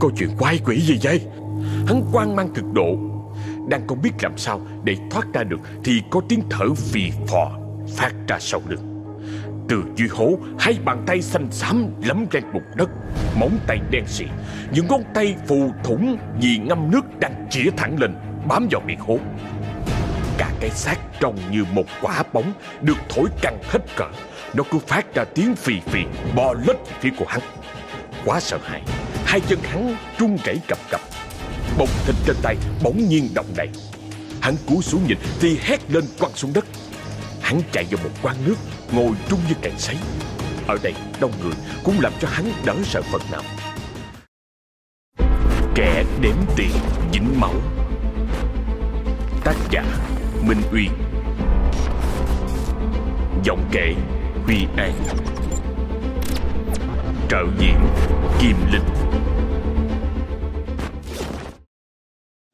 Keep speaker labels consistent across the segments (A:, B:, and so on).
A: Có chuyện quái quỷ gì vậy? Hắn quan mang cực độ, Đang không biết làm sao để thoát ra được Thì có tiếng thở phì phò Phát ra sau lưng. Từ dưới hố, Hai bàn tay xanh xám lấm lên bụng đất, Móng tay đen xị Những ngón tay phù thủng Vì ngâm nước đang chĩa thẳng lên, Bám vào miệng hố. Cả cái xác trông như một quả bóng Được thổi căng hết cỡ, Nó cứ phát ra tiếng phì phì, Bò lết phía của hắn. Quá sợ hãi. Hai chân hắn run rẩy cập cập. Bông thịt trên tay bỗng nhiên động đậy. Hắn cúi xuống nhìn Thì hét lên quăng xuống đất. Hắn chạy vào một quán nước, Ngồi trung như cày sấy. Ở đây đông người cũng làm cho hắn đỡ sợ phần nào. Kẻ đếm tiền, dính máu. Tác giả Minh Uyên Giọng kể Huy An. Trợ diễn Kim Linh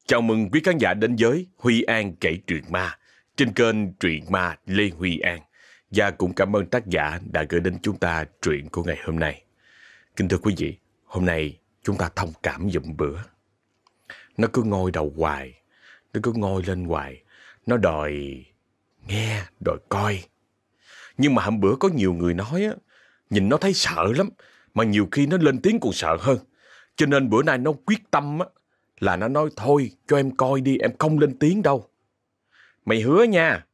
A: Chào mừng quý khán giả đến với Huy An kể truyện ma trên kênh Truyện Ma Lê Huy An và cũng cảm ơn tác giả đã gửi đến chúng ta truyện của ngày hôm nay. Kính thưa quý vị, hôm nay chúng ta thông cảm dụm bữa. Nó cứ ngồi đầu hoài, nó cứ ngồi lên hoài, nó đòi nghe, đòi coi. Nhưng mà hôm bữa có nhiều người nói á, nhìn nó thấy sợ lắm, mà nhiều khi nó lên tiếng còn sợ hơn. Cho nên bữa nay nó quyết tâm á, là nó nói thôi cho em coi đi, em không lên tiếng đâu. Mày hứa nha.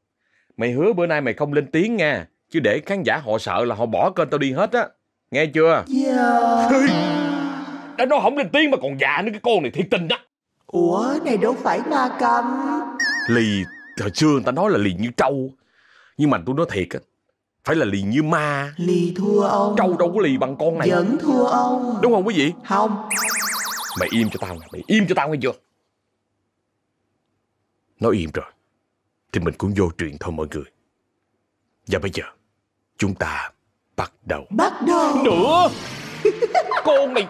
A: Mày hứa bữa nay mày không lên tiếng nha. Chứ để khán giả họ sợ là họ bỏ kênh tao đi hết á. Nghe chưa?
B: Dạ.
A: Đã nói không lên tiếng mà còn già nữa cái con này thiệt tình đó.
B: Ủa, này đâu phải ma cầm.
A: Lì, hồi xưa người ta nói là lì như trâu. Nhưng mà tôi nói thiệt á. Phải là lì như ma.
B: Lì thua ông.
A: Trâu đâu có lì bằng con này.
B: Vẫn thua ông.
A: Đúng không quý vị?
B: Không.
A: Mày im cho tao nè. Mày im cho tao nghe chưa? Nói im rồi thì mình cũng vô chuyện thôi mọi người. Và bây giờ, chúng ta bắt đầu.
B: Bắt đầu.
A: Nữa! Con này...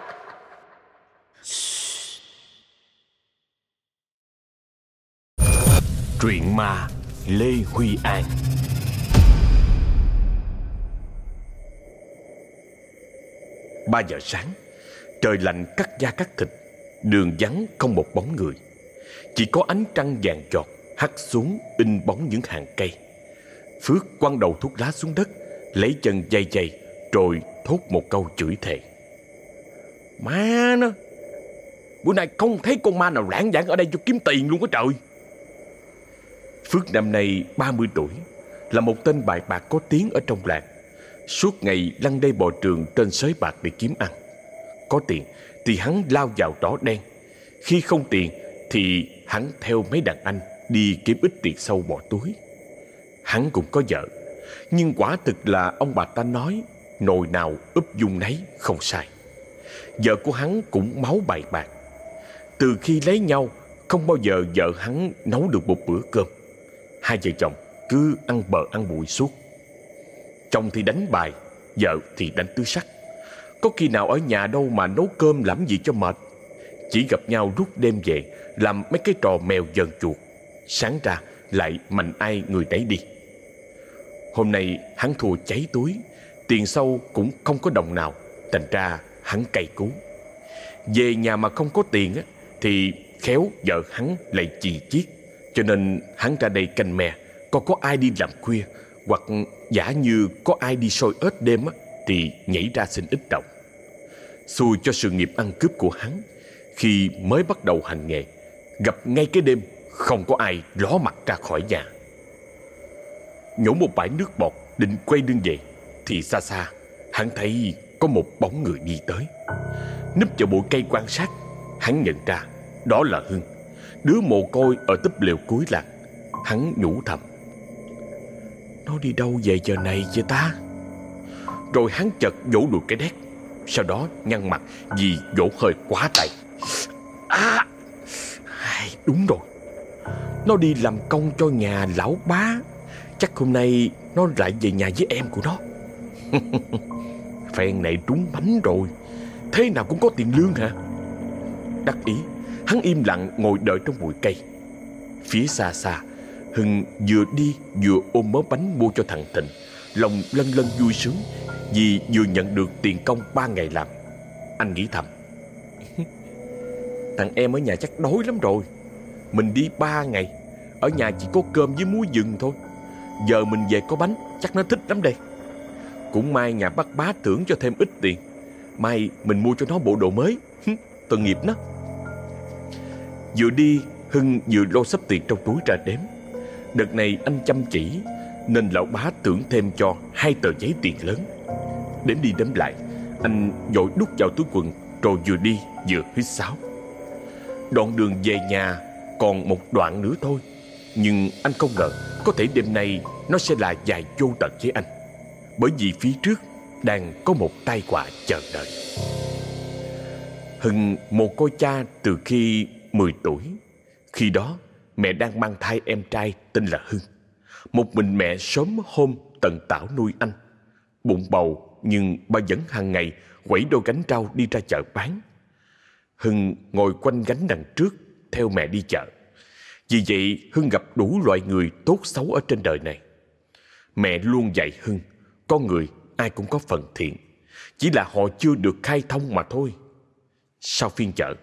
A: Truyện ma Lê Huy An Ba giờ sáng Trời lạnh cắt da cắt thịt Đường vắng không một bóng người Chỉ có ánh trăng vàng chọt hắt xuống in bóng những hàng cây. Phước quăng đầu thuốc lá xuống đất, lấy chân dây dây, rồi thốt một câu chửi thề. Má nó, bữa nay không thấy con ma nào lãng vãng ở đây cho kiếm tiền luôn á trời. Phước năm nay 30 tuổi, là một tên bài bạc có tiếng ở trong làng. Suốt ngày lăn đây bò trường trên sới bạc để kiếm ăn. Có tiền thì hắn lao vào đỏ đen. Khi không tiền thì hắn theo mấy đàn anh đi kiếm ít tiền sâu bỏ túi. Hắn cũng có vợ, nhưng quả thực là ông bà ta nói nồi nào úp dung nấy không sai. Vợ của hắn cũng máu bài bạc. Từ khi lấy nhau, không bao giờ vợ hắn nấu được một bữa cơm. Hai vợ chồng cứ ăn bờ ăn bụi suốt. Chồng thì đánh bài, vợ thì đánh tứ sắc. Có khi nào ở nhà đâu mà nấu cơm làm gì cho mệt. Chỉ gặp nhau rút đêm về, làm mấy cái trò mèo dần chuột sáng ra lại mạnh ai người nấy đi. Hôm nay hắn thua cháy túi, tiền sâu cũng không có đồng nào, thành ra hắn cay cú. Về nhà mà không có tiền á, thì khéo vợ hắn lại chì chiết, cho nên hắn ra đây canh mè, còn có ai đi làm khuya, hoặc giả như có ai đi soi ếch đêm á, thì nhảy ra xin ít đồng. Xui cho sự nghiệp ăn cướp của hắn, khi mới bắt đầu hành nghề, gặp ngay cái đêm không có ai ló mặt ra khỏi nhà. Nhổ một bãi nước bọt Định quay lưng về Thì xa xa Hắn thấy có một bóng người đi tới. Núp vào bụi cây quan sát Hắn nhận ra Đó là Hưng. Đứa mồ côi ở túp lều cuối làng Hắn nhủ thầm. Nó đi đâu về giờ này vậy ta? Rồi hắn chợt vỗ đùi cái đét, Sau đó nhăn mặt Vì vỗ hơi quá tay. À! Đúng rồi. Nó đi làm công cho nhà lão bá. Chắc hôm nay nó lại về nhà với em của nó. Phen này trúng bánh rồi. Thế nào cũng có tiền lương hả? Đắc ý, Hắn im lặng ngồi đợi trong bụi cây. Phía xa xa Hưng vừa đi vừa ôm mớ bánh mua cho thằng Thịnh. Lòng lân lân vui sướng Vì vừa nhận được tiền công ba ngày làm. Anh nghĩ thầm, Thằng em ở nhà chắc đói lắm rồi. Mình đi ba ngày, Ở nhà chỉ có cơm với muối rừng thôi. Giờ mình về có bánh, Chắc nó thích lắm đây. Cũng may nhà bác bá thưởng cho thêm ít tiền. May mình mua cho nó bộ đồ mới. Tội nghiệp nó. Vừa đi, Hưng vừa lo sắp tiền trong túi ra đếm. Đợt này anh chăm chỉ, Nên lão bá tưởng thêm cho hai tờ giấy tiền lớn. Đếm đi đếm lại, Anh dội đút vào túi quần, Rồi vừa đi vừa hít sáo. Đoạn đường về nhà còn một đoạn nữa thôi, Nhưng anh không ngờ Có thể đêm nay nó sẽ là dài vô tận với anh, Bởi vì phía trước Đang có một tai họa chờ đợi. Hưng, một cô cha từ khi 10 tuổi, Khi đó mẹ đang mang thai em trai tên là Hưng Một mình mẹ sớm hôm tận tảo nuôi anh Bụng bầu nhưng ba vẫn hàng ngày quẩy đôi gánh rau đi ra chợ bán Hưng ngồi quanh gánh đằng trước theo mẹ đi chợ. Vì vậy Hưng gặp đủ loại người tốt xấu ở trên đời này. Mẹ luôn dạy Hưng, con người ai cũng có phần thiện, chỉ là họ chưa được khai thông mà thôi. Sau phiên chợ,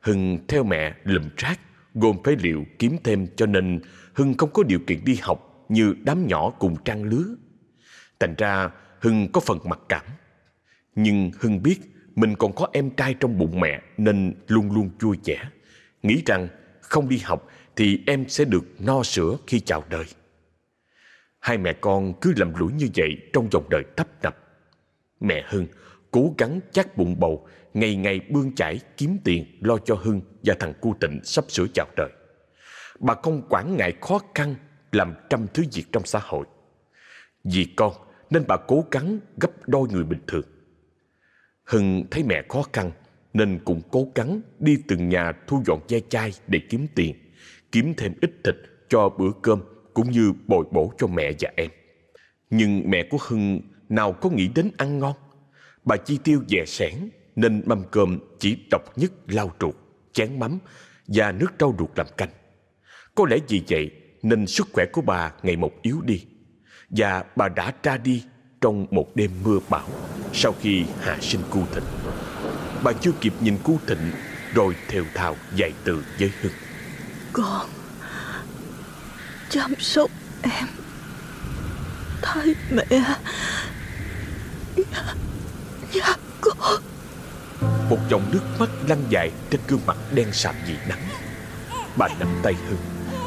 A: Hưng theo mẹ lùm rác, gồm phế liệu kiếm thêm cho nên Hưng không có điều kiện đi học như đám nhỏ cùng trang lứa. Thành ra Hưng có phần mặc cảm. Nhưng Hưng biết mình còn có em trai trong bụng mẹ nên luôn luôn vui vẻ. Nghĩ rằng không đi học thì em sẽ được no sữa khi chào đời. Hai mẹ con cứ lầm lũi như vậy trong dòng đời tấp nập. Mẹ Hưng cố gắng chắc bụng bầu, ngày ngày bươn chải kiếm tiền lo cho Hưng và thằng cu tịnh sắp sửa chào đời. Bà không quản ngại khó khăn làm trăm thứ việc trong xã hội. Vì con nên bà cố gắng gấp đôi người bình thường. Hưng thấy mẹ khó khăn nên cũng cố gắng đi từng nhà thu dọn ve chai để kiếm tiền, kiếm thêm ít thịt cho bữa cơm cũng như bồi bổ cho mẹ và em. Nhưng mẹ của Hưng nào có nghĩ đến ăn ngon. Bà chi tiêu dè sẻn nên mâm cơm chỉ độc nhất lau ruột, chén mắm và nước rau ruột làm canh. Có lẽ vì vậy nên sức khỏe của bà ngày một yếu đi và bà đã ra đi trong một đêm mưa bão sau khi hạ sinh cu thịnh. Bà chưa kịp nhìn cu thịnh rồi thều thào dạy từ với Hưng.
B: Con chăm sóc em thay mẹ dạ, dạ
A: một dòng nước mắt lăn dài trên gương mặt đen sạm vì nắng. Bà nắm tay Hưng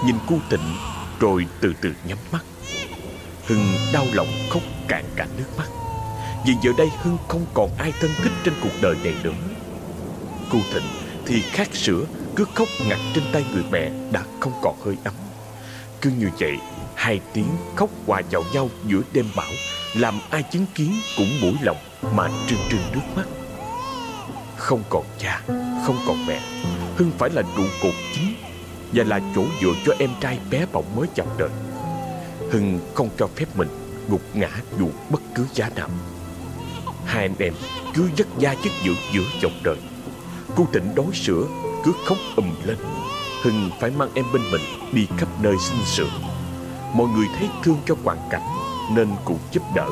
A: Nhìn cu tịnh, rồi từ từ nhắm mắt. Hưng đau lòng khóc cạn cả nước mắt. Vì giờ đây Hưng không còn ai thân thích trên cuộc đời này nữa. Cu Thịnh thì khát sữa Cứ khóc ngặt trên tay người mẹ đã không còn hơi ấm. Cứ như vậy Hai tiếng khóc hòa vào nhau giữa đêm bão Làm ai chứng kiến cũng mũi lòng Mà trưng trưng nước mắt. Không còn cha, Không còn mẹ. Hưng phải là trụ cột chính Và là chỗ dựa cho em trai bé bỏng mới chào đời Hưng không cho phép mình gục ngã dù bất cứ giá nào. Hai anh em cứ dắt da dứt dưỡng giữa dòng đời Cô tỉnh đói sữa, cứ khóc ầm lên. Hưng phải mang em bên mình đi khắp nơi xin sữa Mọi người thấy thương cho hoàn cảnh Nên cũng giúp đỡ.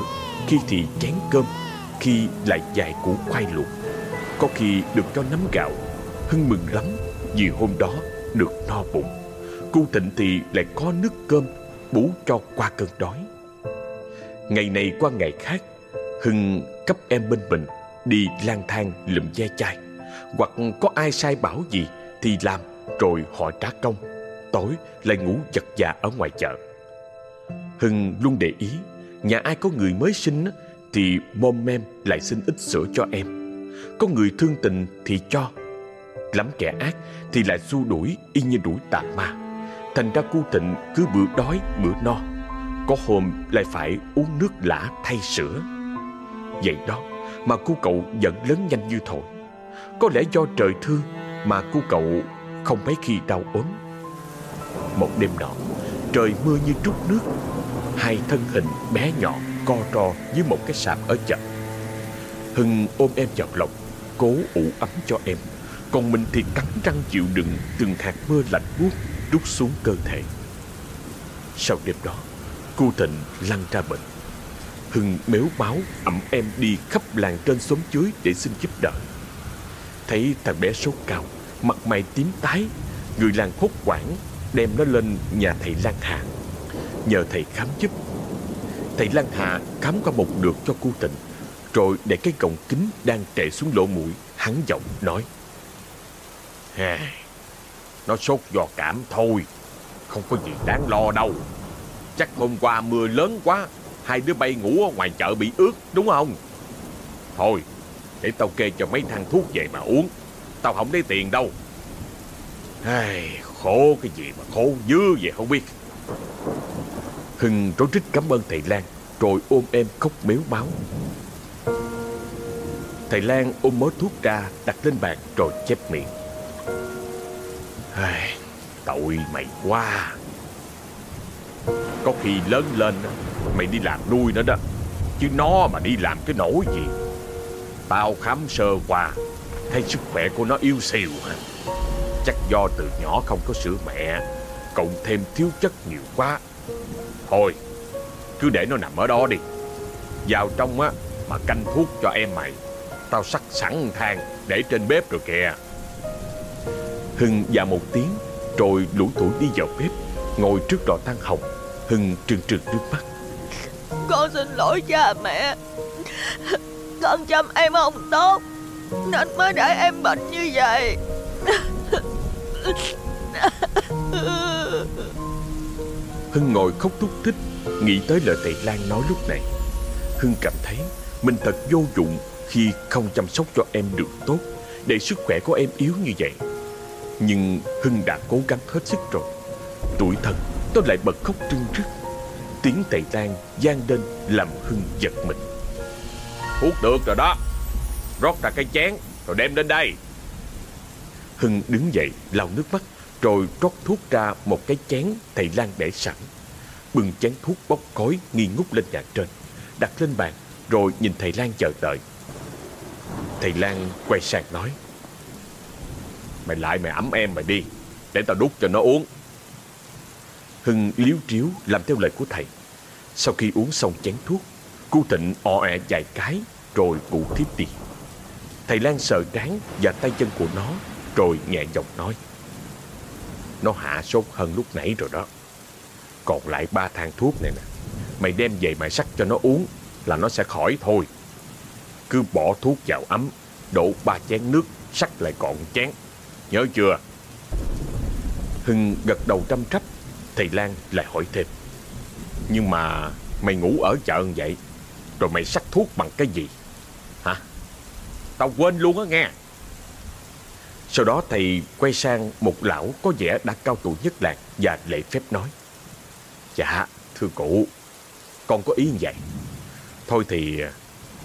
A: Khi thì chén cơm, Khi lại dài củ khoai luộc. Có khi được cho nắm gạo, Hưng mừng lắm Vì hôm đó được no bụng. Cô Thịnh thì lại có nước cơm, Bú cho qua cơn đói. Ngày này qua ngày khác, Hưng cấp em bên mình Đi lang thang lượm ve chai. Hoặc có ai sai bảo gì Thì làm, rồi họ trả công. Tối lại ngủ giật già ở ngoài chợ. Hưng luôn để ý, Nhà ai có người mới sinh Thì mom mem lại xin ít sữa cho em. Có người thương tình thì cho, Lắm kẻ ác thì lại xua đuổi Y như đuổi tà ma. Thành ra cu tịnh cứ bữa đói bữa no, Có hôm lại phải uống nước lã thay sữa. Vậy đó mà cu cậu vẫn lớn nhanh như thổi. Có lẽ do trời thương mà cu cậu không mấy khi đau ốm. Một đêm nọ, trời mưa như trút nước, Hai thân hình bé nhỏ co ro dưới một cái sạp ở chợ. Hưng ôm em vào lòng, Cố ủ ấm cho em. Còn mình thì cắn răng chịu đựng Từng hạt mưa lạnh buốt trút xuống cơ thể. Sau đêm đó, Cô Thịnh lăn ra bệnh. Hưng méo máu ẩm em đi khắp làng trên xóm chuối để xin giúp đỡ. Thấy thằng bé sốt cao, Mặt mày tím tái, Người làng hốt quảng Đem nó lên nhà thầy Lan hạ. Nhờ thầy khám giúp. Thầy Lan hạ khám qua một được cho cô Tịnh. Rồi để cái gọng kính đang trệ xuống lỗ mũi Hắn giọng nói. Hà, Nó sốt do cảm thôi Không có gì đáng lo đâu. Chắc hôm qua mưa lớn quá Hai đứa bay ngủ ở ngoài chợ bị ướt đúng không? Thôi Để tao kê cho mấy thang thuốc về mà uống Tao không lấy tiền đâu. Ai, Khổ cái gì mà khổ dữ vậy không biết. Hưng rối rít cảm ơn thầy Lan Rồi ôm em khóc méo máu. Thầy Lan ôm mớ thuốc ra Đặt lên bàn rồi chép miệng. Ai, Tội mày quá. Có khi lớn lên Mày đi làm nuôi nó đó Chứ nó mà đi làm cái nỗi gì. Tao khám sơ qua Thấy sức khỏe của nó yếu xìu Chắc do từ nhỏ không có sữa mẹ Cộng thêm thiếu chất nhiều quá. Thôi Cứ để nó nằm ở đó đi. Vào trong á Mà canh thuốc cho em mày. Tao sắc sẵn than Để trên bếp rồi kìa. Hưng dạ một tiếng Rồi lũ tuổi đi vào bếp Ngồi trước lò than hồng. Hưng trừng trừng nước mắt.
B: Con xin lỗi cha mẹ. Con chăm em không tốt Nên mới để em bệnh như vậy.
A: Hưng ngồi khóc thúc thích Nghĩ tới lời thầy Lan nói lúc này. Hưng cảm thấy mình thật vô dụng Khi không chăm sóc cho em được tốt Để sức khỏe của em yếu như vậy. Nhưng Hưng đã cố gắng hết sức rồi. Tuổi thân tôi lại bật khóc trưng rức Tiếng thầy Lan gian lên làm Hưng giật mình. Hút được rồi đó. Rót ra cái chén rồi đem lên đây. Hưng đứng dậy lau nước mắt Rồi rót thuốc ra một cái chén thầy Lan để sẵn. Bưng chén thuốc bốc khói nghi ngút lên nhà trên Đặt lên bàn Rồi nhìn thầy Lan chờ đợi Thầy Lan quay sang nói, Mày lại mày ấm em mày đi, Để tao đút cho nó uống. Hưng liếu triếu làm theo lời của thầy. Sau khi uống xong chén thuốc, Cô Tịnh ọ ẹ e vài cái Rồi cụ thiếp đi. Thầy Lan sờ trán và tay chân của nó Rồi nhẹ giọng nói, Nó hạ sốt hơn lúc nãy rồi đó. Còn lại ba thang thuốc này nè, Mày đem về mày sắc cho nó uống Là nó sẽ khỏi thôi. Cứ bỏ thuốc vào ấm, Đổ ba chén nước, Sắc lại còn chén. Nhớ chưa? Hưng gật đầu trăm trách, Thầy Lan lại hỏi thêm. Nhưng mà mày ngủ ở chợ vậy, Rồi mày sắc thuốc bằng cái gì? Hả? Tao quên luôn á nghe. Sau đó thầy quay sang một lão có vẻ đã cao tuổi nhất làng Và lễ phép nói. Dạ thưa cụ, Con có ý như vậy. Thôi thì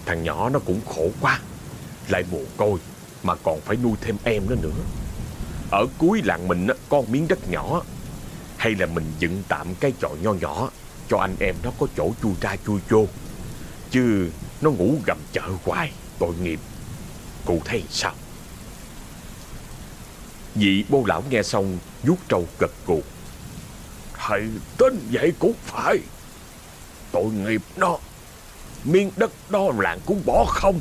A: thằng nhỏ nó cũng khổ quá. Lại mồ côi Mà còn phải nuôi thêm em nó nữa. Ở cuối làng mình có miếng đất nhỏ. Hay là mình dựng tạm cái chòi nho nhỏ Cho anh em nó có chỗ chui ra chui vô. Chứ nó ngủ gầm chợ hoài, Tội nghiệp. Cụ thấy sao? Vị bô lão nghe xong, vuốt trâu gật gù. Thầy tính vậy cũng phải. Tội nghiệp nó. Miếng đất đó làng cũng bỏ không?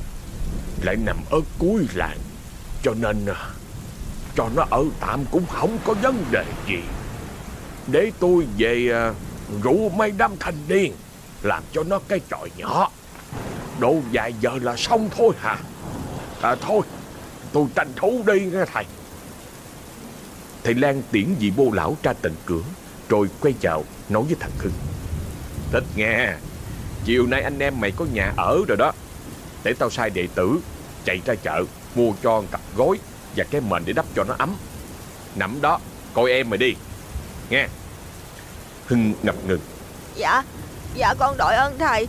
A: Lại nằm ở cuối làng, Cho nên à, Cho nó ở tạm cũng không có vấn đề gì. Để tôi về à, rủ mấy đám thanh niên, Làm cho nó cái tròi nhỏ. Độ vài giờ là xong thôi hả? À thôi, Tôi tranh thủ đi nghe thầy. Thầy Lan tiễn vị bô lão ra tận cửa, Rồi quay vào nói với thằng Hưng Thích nghe. Chiều nay anh em mày có nhà ở rồi đó. Để tao sai đệ tử Chạy ra chợ Mua cho cặp gối Và cái mền để đắp cho nó ấm. Nằm đó Coi em mày đi. Nghe. Hưng ngập ngừng.
B: Dạ Dạ con đội ơn thầy.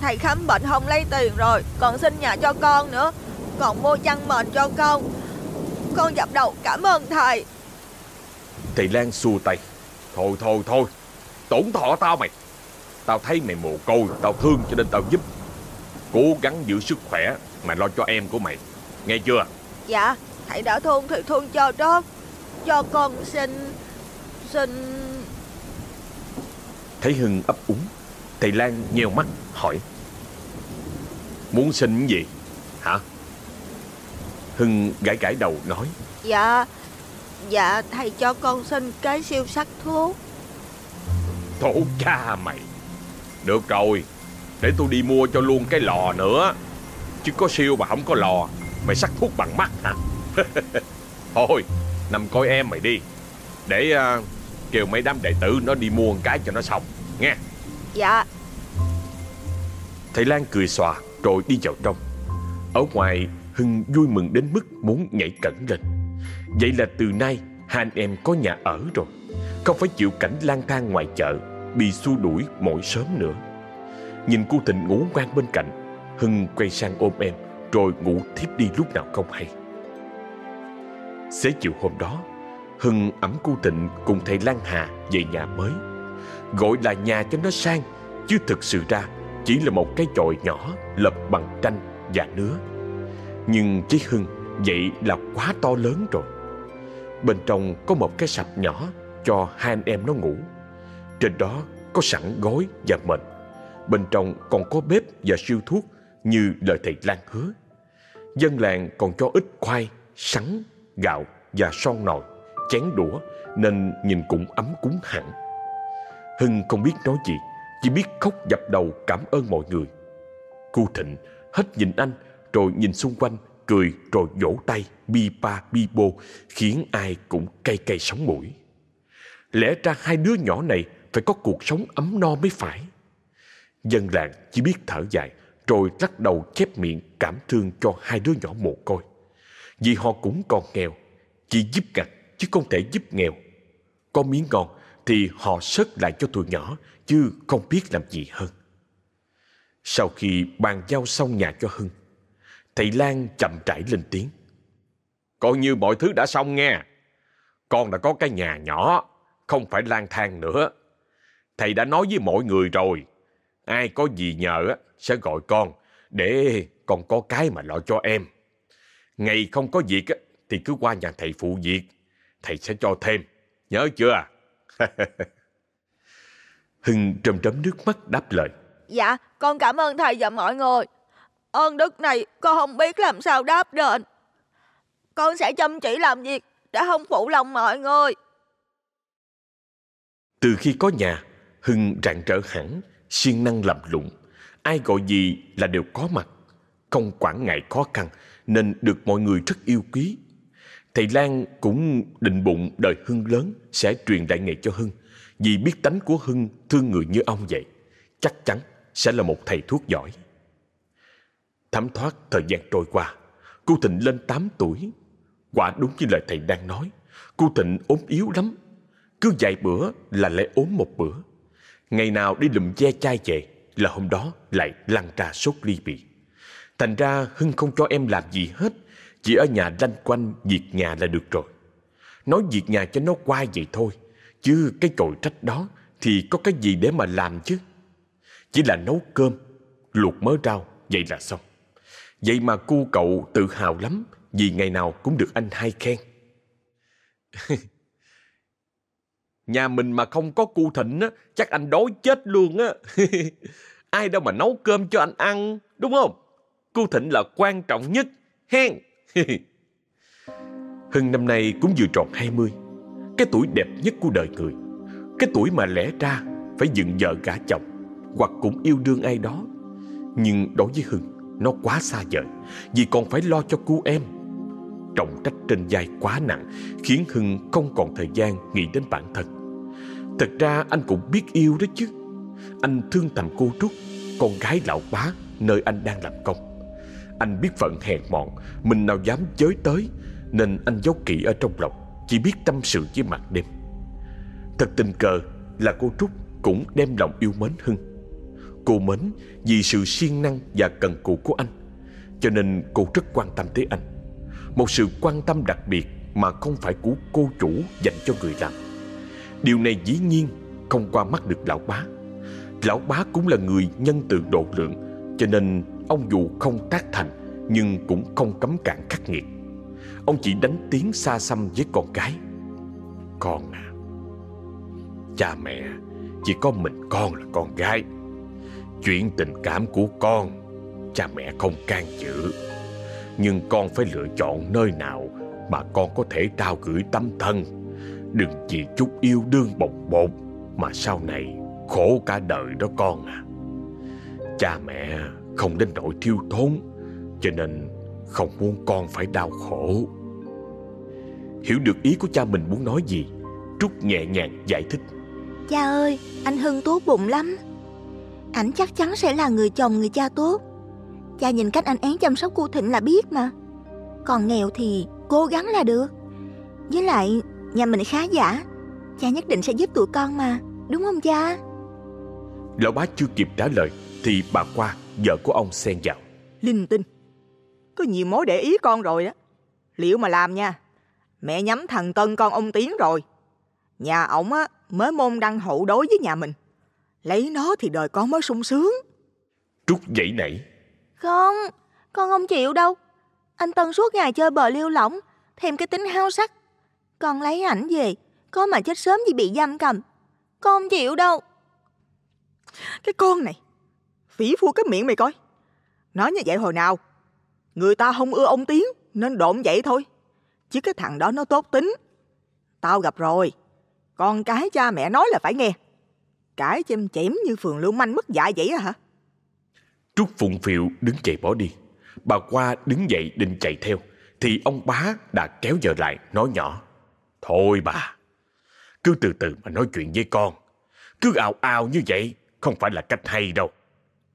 B: Thầy khám bệnh không lấy tiền rồi Còn xin nhà cho con nữa. Còn mua chăn mền cho con. Con dập đầu cảm ơn thầy.
A: Thầy Lan xua tay. Thôi thôi thôi Tổn thọ tao mày Tao thấy mày mồ côi Tao thương cho nên tao giúp. Cố gắng giữ sức khỏe Mà lo cho em của mày. Nghe chưa?
B: Dạ Thầy đã thương thì thương cho đó. Cho con xin Xin.
A: Thấy Hưng ấp úng Thầy Lan nheo mắt hỏi. Muốn xin gì? Hả? Hưng gãi gãi đầu nói.
B: Dạ Dạ thầy cho con xin cái siêu sắc thuốc.
A: Thổ cha mày Được rồi Để tôi đi mua cho luôn cái lò nữa. Chứ có siêu mà không có lò Mày sắc thuốc bằng mắt hả? Thôi Nằm coi em mày đi. Để uh, kêu mấy đám đệ tử nó đi mua một cái cho nó xong Nghe.
B: Dạ.
A: Thầy Lan cười xòa rồi đi vào trong. Ở ngoài Hưng vui mừng đến mức muốn nhảy cẩn lên. Vậy là từ nay Hai anh em có nhà ở rồi. Không phải chịu cảnh lang thang ngoài chợ Bị xua đuổi mỗi sớm nữa. Nhìn cô Thịnh ngủ ngoan bên cạnh, Hưng quay sang ôm em, Rồi ngủ thiếp đi lúc nào không hay. Xế chiều hôm đó, Hưng ẩm cô Tịnh cùng thầy Lan Hà về nhà mới. Gọi là nhà cho nó sang, Chứ thực sự ra chỉ là một cái chòi nhỏ lập bằng tranh và nứa. Nhưng với Hưng, vậy là quá to lớn rồi. Bên trong có một cái sập nhỏ cho hai anh em nó ngủ. Trên đó có sẵn gói và mền. Bên trong còn có bếp và siêu thuốc như lời thầy Lan hứa. Dân làng còn cho ít khoai, sắn, gạo và son nồi, chén đũa Nên nhìn cũng ấm cúng hẳn. Hưng không biết nói gì Chỉ biết khóc dập đầu cảm ơn mọi người. Cô Thịnh hết nhìn anh Rồi nhìn xung quanh Cười rồi vỗ tay Bi ba bi bô Khiến ai cũng cay cay sống mũi. Lẽ ra hai đứa nhỏ này phải có cuộc sống ấm no mới phải Dân làng chỉ biết thở dài Rồi lắc đầu chép miệng cảm thương cho hai đứa nhỏ mồ côi Vì họ cũng còn nghèo Chỉ giúp gặt chứ không thể giúp nghèo Có miếng ngon thì họ sớt lại cho tụi nhỏ chứ không biết làm gì hơn. Sau khi bàn giao xong nhà cho Hưng, thầy Lan chậm rãi lên tiếng. Coi như mọi thứ đã xong nghe. Con đã có cái nhà nhỏ, không phải lang thang nữa. Thầy đã nói với mọi người rồi, ai có gì nhờ sẽ gọi con để con có cái mà lo cho em. Ngày không có việc thì cứ qua nhà thầy phụ việc, thầy sẽ cho thêm. Nhớ chưa? Hưng trầm trấm nước mắt đáp lời.
B: Dạ, con cảm ơn thầy và mọi người. Ơn đức này con không biết làm sao đáp đền. Con sẽ chăm chỉ làm việc để không phụ lòng mọi người.
A: Từ khi có nhà, Hưng rạng rỡ hẳn, siêng năng làm lụng. Ai gọi gì là đều có mặt. Không quản ngại khó khăn nên được mọi người rất yêu quý. Thầy Lan cũng định bụng đời Hưng lớn sẽ truyền đại nghề cho Hưng. Vì biết tánh của Hưng thương người như ông vậy, chắc chắn sẽ là một thầy thuốc giỏi. Thấm thoát thời gian trôi qua, cô Thịnh lên 8 tuổi. Quả đúng như lời thầy đang nói, cô Thịnh ốm yếu lắm. Cứ vài bữa là lại ốm một bữa. Ngày nào đi lụm ve chai về là hôm đó lại lăn ra sốt ly bì. Thành ra Hưng không cho em làm gì hết, chỉ ở nhà lanh quanh việc nhà là được rồi. Nói việc nhà cho nó qua vậy thôi, chứ cái cội trách đó thì có cái gì để mà làm chứ. Chỉ là nấu cơm, luộc mớ rau, vậy là xong. Vậy mà cu cậu tự hào lắm vì ngày nào cũng được anh hai khen. Nhà mình mà không có cu thịnh á, chắc anh đói chết luôn á. Ai đâu mà nấu cơm cho anh ăn, đúng không? Cu thịnh là quan trọng nhất, hen. Hưng năm nay cũng vừa tròn 20 Cái tuổi đẹp nhất của đời người Cái tuổi mà lẽ ra Phải dựng vợ gả chồng Hoặc cũng yêu đương ai đó Nhưng đối với Hưng Nó quá xa vời Vì còn phải lo cho cô em Trọng trách trên vai quá nặng Khiến Hưng không còn thời gian nghĩ đến bản thân Thật ra anh cũng biết yêu đó chứ. Anh thương thầm cô Trúc, Con gái lão bá Nơi anh đang làm công. Anh biết phận hèn mọn, Mình nào dám chới tới, Nên anh giấu kỹ ở trong lòng, Chỉ biết tâm sự với mặt đêm. Thật tình cờ là cô Trúc Cũng đem lòng yêu mến Hưng. Cô mến vì sự siêng năng Và cần cù của anh, Cho nên cô rất quan tâm tới anh. Một sự quan tâm đặc biệt Mà không phải của cô chủ dành cho người làm. Điều này dĩ nhiên Không qua mắt được lão bá. Lão bá cũng là người nhân từ độ lượng, Cho nên ông dù không tác thành Nhưng cũng không cấm cản khắc nghiệt. Ông chỉ đánh tiếng xa xăm với con gái. Con à Cha mẹ, Chỉ có mình con là con gái. Chuyện tình cảm của con, Cha mẹ không can dự Nhưng con phải lựa chọn nơi nào Mà con có thể trao gửi tâm thân. Đừng vì chút yêu đương bồng bột Mà sau này khổ cả đời đó con à. Cha mẹ không đến nỗi thiếu thốn Cho nên không muốn con phải đau khổ. Hiểu được ý của cha mình muốn nói gì Trúc nhẹ nhàng giải thích.
B: Cha ơi, anh Hưng tốt bụng lắm. Ảnh chắc chắn sẽ là người chồng người cha tốt. Cha nhìn cách anh én chăm sóc cô Thịnh là biết mà. Còn nghèo thì cố gắng là được. Với lại nhà mình khá giả. Cha nhất định sẽ giúp tụi con mà Đúng không cha?
A: Lão bá chưa kịp trả lời Thì bà qua vợ của ông xen vào.
C: Linh tinh Có nhiều mối để ý con rồi đó. Liệu mà làm nha. Mẹ nhắm thằng Tân con ông Tiến rồi. Nhà ổng á mới môn đăng hộ đối với nhà mình. Lấy nó thì đời con mới sung sướng.
A: Trúc dậy nảy.
B: Không, con không chịu đâu. Anh Tân suốt ngày chơi bờ liêu lỏng Thêm cái tính hao sắc Con lấy ảnh về Có mà chết sớm vì bị giam cầm. Con không chịu đâu?
C: Cái con này Phỉ phu cái miệng mày coi. Nói như vậy hồi nào Người ta không ưa ông Tiến Nên độn vậy thôi. Chứ cái thằng đó nó tốt tính. Tao gặp rồi Con cái cha mẹ nói là phải nghe. Cãi chêm chém như phường lưu manh mất dạy vậy á hả?
A: Trúc phụng phiệu đứng dậy bỏ đi. Bà qua đứng dậy định chạy theo Thì ông bá đã kéo vợ lại nói nhỏ Thôi bà Cứ từ từ mà nói chuyện với con. Cứ ào ào như vậy Không phải là cách hay đâu.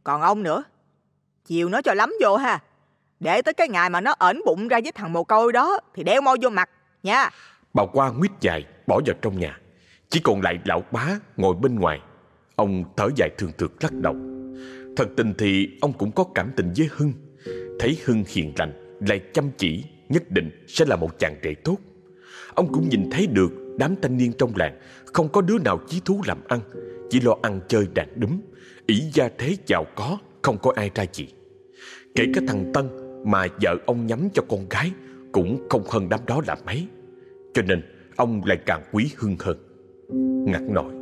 C: Còn ông nữa Chiều nó cho lắm vô ha. Để tới cái ngày mà nó ẩn bụng ra với thằng mồ côi đó Thì đeo mo vô mặt nha.
A: Bà qua nguyết dài bỏ vào trong nhà. Chỉ còn lại lão bá ngồi bên ngoài. Ông thở dài thường thực lắc đầu. Thật tình thì ông cũng có cảm tình với Hưng. Thấy Hưng hiền lành Lại chăm chỉ Nhất định sẽ là một chàng trẻ tốt Ông cũng nhìn thấy được Đám thanh niên trong làng, Không có đứa nào chí thú làm ăn, Chỉ lo ăn chơi đàn đúm. Ỷ gia thế giàu có, Không có ai ra gì. Kể cả thằng Tân Mà vợ ông nhắm cho con gái Cũng không hơn đám đó là mấy. Cho nên ông lại càng quý Hưng hơn. Ngặt nổi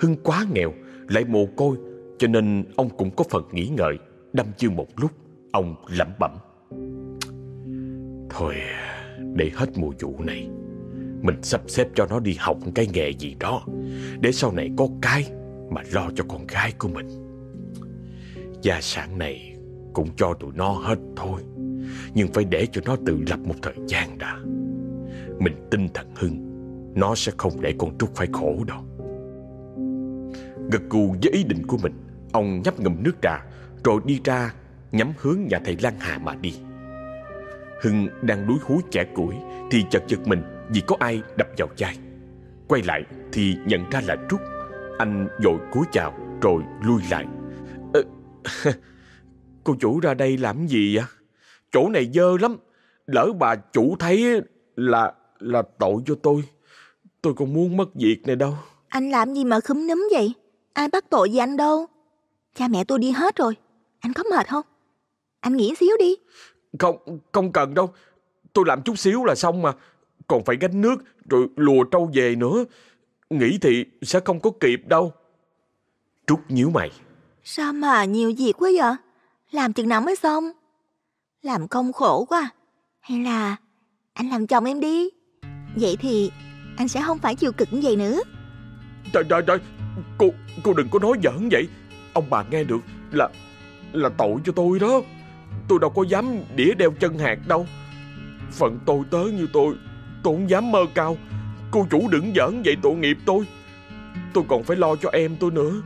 A: Hưng quá nghèo, Lại mồ côi, Cho nên ông cũng có phần nghĩ ngợi. Đâm chiêu một lúc, Ông lẩm bẩm. Thôi, Để hết mùa vụ này. Mình sắp xếp cho nó đi học cái nghề gì đó, Để sau này có cái Mà lo cho con gái của mình. Gia sản này Cũng cho tụi nó hết thôi, Nhưng phải để cho nó tự lập một thời gian đã. Mình tin thằng Hưng, Nó sẽ không để con Trúc phải khổ đâu. Gật gù với ý định của mình, Ông nhấp ngầm nước trà, Rồi đi ra nhắm hướng nhà thầy Lan Hà mà đi. Hưng đang đuối húi chẻ củi Thì chợt giật mình vì có ai đập vào chai. Quay lại thì nhận ra là Trúc. Anh vội cúi chào rồi lui lại. Ờ, Cô chủ ra đây làm gì vậy? Chỗ này dơ lắm. Lỡ bà chủ thấy là là tội cho tôi Tôi còn muốn mất việc này đâu.
B: Anh làm gì mà khúm núm vậy? Ai bắt tội gì anh đâu? Cha mẹ tôi đi hết rồi. Anh có mệt không? Anh nghỉ xíu đi.
A: Không, không cần đâu. Tôi làm chút xíu là xong mà Còn phải gánh nước rồi lùa trâu về nữa. Nghĩ thì sẽ không có kịp đâu. Trúc nhíu mày.
B: Sao mà nhiều việc quá vậy? Làm chừng nào mới xong? Làm công khổ quá. Hay là anh làm chồng em đi? Vậy thì anh sẽ không phải chịu cực như vậy nữa.
A: Trời trời trời. Cô, cô đừng có nói giỡn vậy. Ông bà nghe được là Là tội cho tôi đó. Tôi đâu có dám đĩa đeo chân hạt đâu. Phận tôi tớ như tôi Không dám mơ cao. Cô chủ đừng giỡn vậy tội nghiệp tôi. Tôi còn phải lo cho em tôi nữa.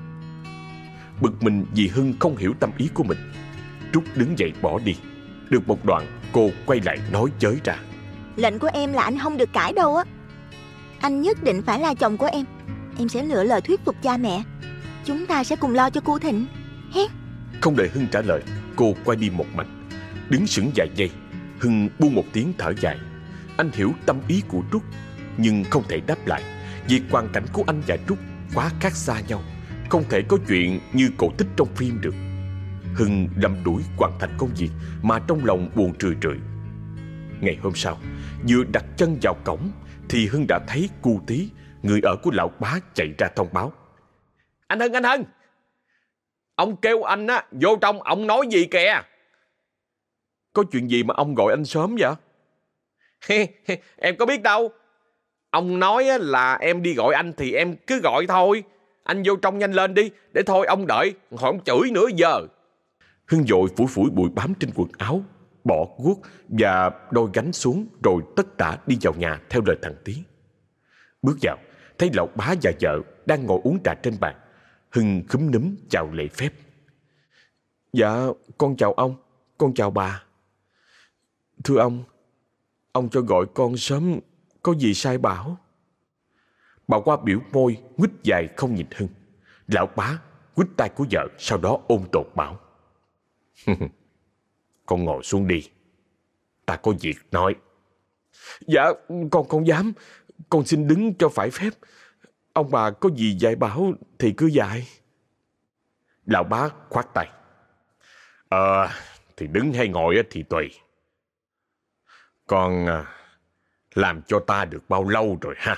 A: Bực mình vì Hưng không hiểu tâm ý của mình. Trúc đứng dậy bỏ đi. Được một đoạn cô quay lại nói chới ra.
B: Lệnh của em là anh không được cãi đâu á. Anh nhất định phải là chồng của em. Em sẽ lựa lời thuyết phục cha mẹ. Chúng ta sẽ cùng lo cho cô Thịnh. Hét
A: Không đợi Hưng trả lời Cô quay đi một mạch. Đứng sững vài giây Hưng buông một tiếng thở dài anh hiểu tâm ý của Trúc Nhưng không thể đáp lại. Vì hoàn cảnh của anh và Trúc quá khác xa nhau. Không thể có chuyện như cổ tích trong phim được. Hưng lầm đuổi hoàn thành công việc Mà trong lòng buồn trười trượi Ngày hôm sau Vừa đặt chân vào cổng Thì Hưng đã thấy cu tí Người ở của lão bá chạy ra thông báo. Anh Hưng, anh Hưng! Ông kêu anh á Vô trong ông nói gì kìa? Có chuyện gì mà ông gọi anh sớm vậy?
D: em có biết đâu. Ông nói là em đi gọi anh thì em cứ gọi thôi. Anh vô trong nhanh lên đi, để thôi ông đợi, hỏi ông chửi nữa giờ.
A: Hưng dội phủi phủi bụi bám trên quần áo, bỏ guốc và đôi gánh xuống rồi tất tả đi vào nhà theo lời thằng Tí. Bước vào, thấy lão bá và vợ đang ngồi uống trà trên bàn. Hưng khúm núm chào lễ phép. Dạ, con chào ông, con chào bà. Thưa ông, ông cho gọi con sớm, có gì sai bảo? Bà qua biểu môi, quýt dài không nhìn Hưng. Lão bá quýt tay của vợ, sau đó ôm tột bảo. con ngồi xuống đi. Ta có việc nói. Dạ, con không dám. Con xin đứng cho phải phép. Ông bà có gì dạy bảo thì cứ dạy. Lão bá khoát tay. Ờ, thì đứng hay ngồi thì tùy. Con à, làm cho ta được bao lâu rồi ha?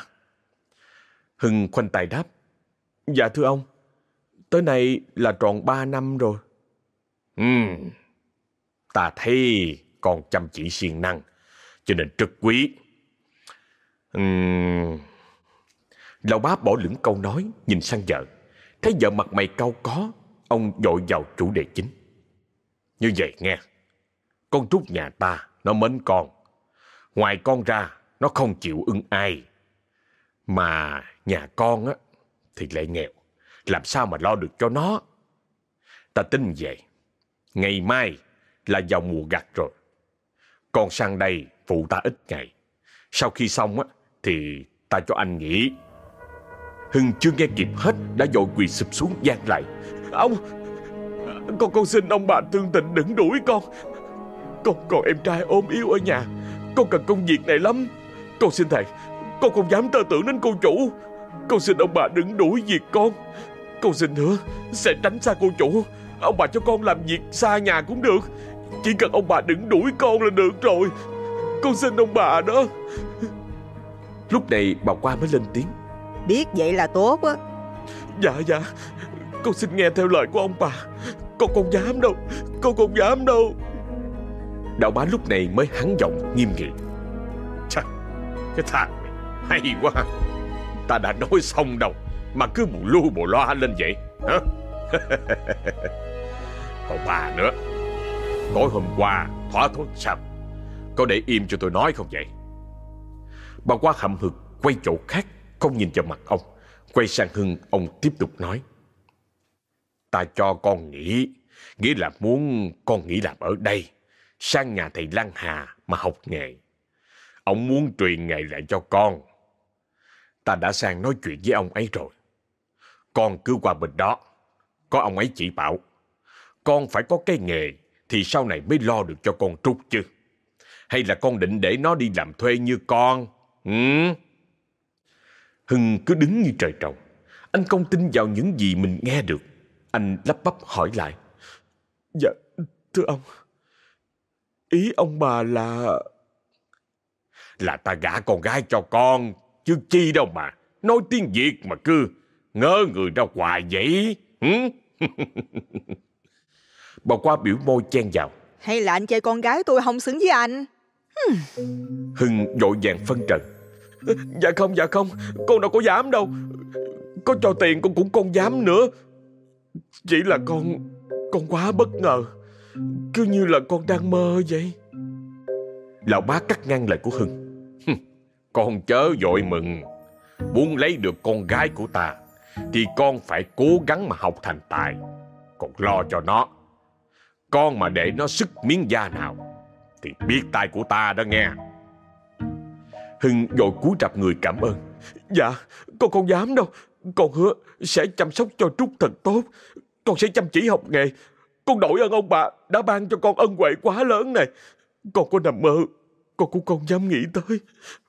A: Hưng khoanh tay đáp. Dạ thưa ông, tới nay là tròn ba năm rồi. Ừ, ta thấy con chăm chỉ siêng năng, cho nên rất quý. Uhm... Lão bá bỏ lửng câu nói, nhìn sang vợ. Thấy vợ mặt mày cau có, ông dội vào chủ đề chính. Như vậy nghe, con trúc nhà ta, nó mến con. Ngoài con ra, nó không chịu ưng ai. Mà nhà con á, thì lại nghèo. Làm sao mà lo được cho nó? Ta tin vậy. Ngày mai là vào mùa gặt rồi. Con sang đây phụ ta ít ngày. Sau khi xong á, thì ta cho anh nghỉ. Hưng chưa nghe kịp hết đã dội quỳ sụp xuống gian lại. Ông, con con xin ông bà thương tình đừng đuổi con. Con còn em trai ôm yếu ở nhà. Con cần công việc này lắm. Con xin thầy, con không dám tơ tưởng đến cô chủ. Con xin ông bà đừng đuổi việc con. Con xin hứa sẽ tránh xa cô chủ. Ông bà cho con làm việc xa nhà cũng được. Chỉ cần ông bà đừng đuổi con là được rồi. Con xin ông bà đó. Lúc này bà qua mới lên tiếng.
C: Biết vậy là tốt á.
A: Dạ dạ, con xin nghe theo lời của ông bà. Con không dám đâu, con không dám đâu. Đạo bá lúc này mới hắn giọng nghiêm nghị. Chà, cái thằng này hay quá. Ta đã nói xong đâu, mà cứ bù lu bù loa lên vậy. Hả? Còn bà nữa, tối hôm qua thỏa thuận sao? Có để im cho tôi nói không vậy? Bà qua hậm hực quay chỗ khác không nhìn vào mặt ông. Quay sang Hưng, ông tiếp tục nói. Ta cho con nghĩ, nghĩa là muốn con nghĩ làm ở đây, sang nhà thầy Lan Hà mà học nghề. Ông muốn truyền nghề lại cho con. Ta đã sang nói chuyện với ông ấy rồi. Con cứ qua bên đó, có ông ấy chỉ bảo. Con phải có cái nghề thì sau này mới lo được cho con Trúc chứ. Hay là con định để nó đi làm thuê như con? Ừ? Hưng cứ đứng như trời trồng. Anh không tin vào những gì mình nghe được. Anh lắp bắp hỏi lại. Dạ, thưa ông. Ý ông bà là... Là ta gả con gái cho con, chứ chi đâu mà. Nói tiếng Việt mà cứ ngỡ người ra hoài vậy. Hử? Bà qua biểu môi chen vào.
C: Hay là anh chơi con gái tôi không xứng với anh?
A: Hưng vội vàng phân trần. Dạ không, dạ không, con đâu có dám đâu. Có cho tiền con cũng không dám nữa. Chỉ là con, con quá bất ngờ. Cứ như là con đang mơ vậy. Lão bá cắt ngang lời của Hưng. Con chớ vội mừng. Muốn lấy được con gái của ta, thì con phải cố gắng mà học thành tài. Còn lo cho nó. Con mà để nó sức miếng da nào, thì biết tay của ta đó nghe. Hưng vội cúi rạp người cảm ơn. Dạ, con không dám đâu. Con hứa sẽ chăm sóc cho Trúc thật tốt. Con sẽ chăm chỉ học nghề. Con đổi ơn ông bà đã ban cho con ân huệ quá lớn này. Con có nằm mơ, con cũng không dám nghĩ tới.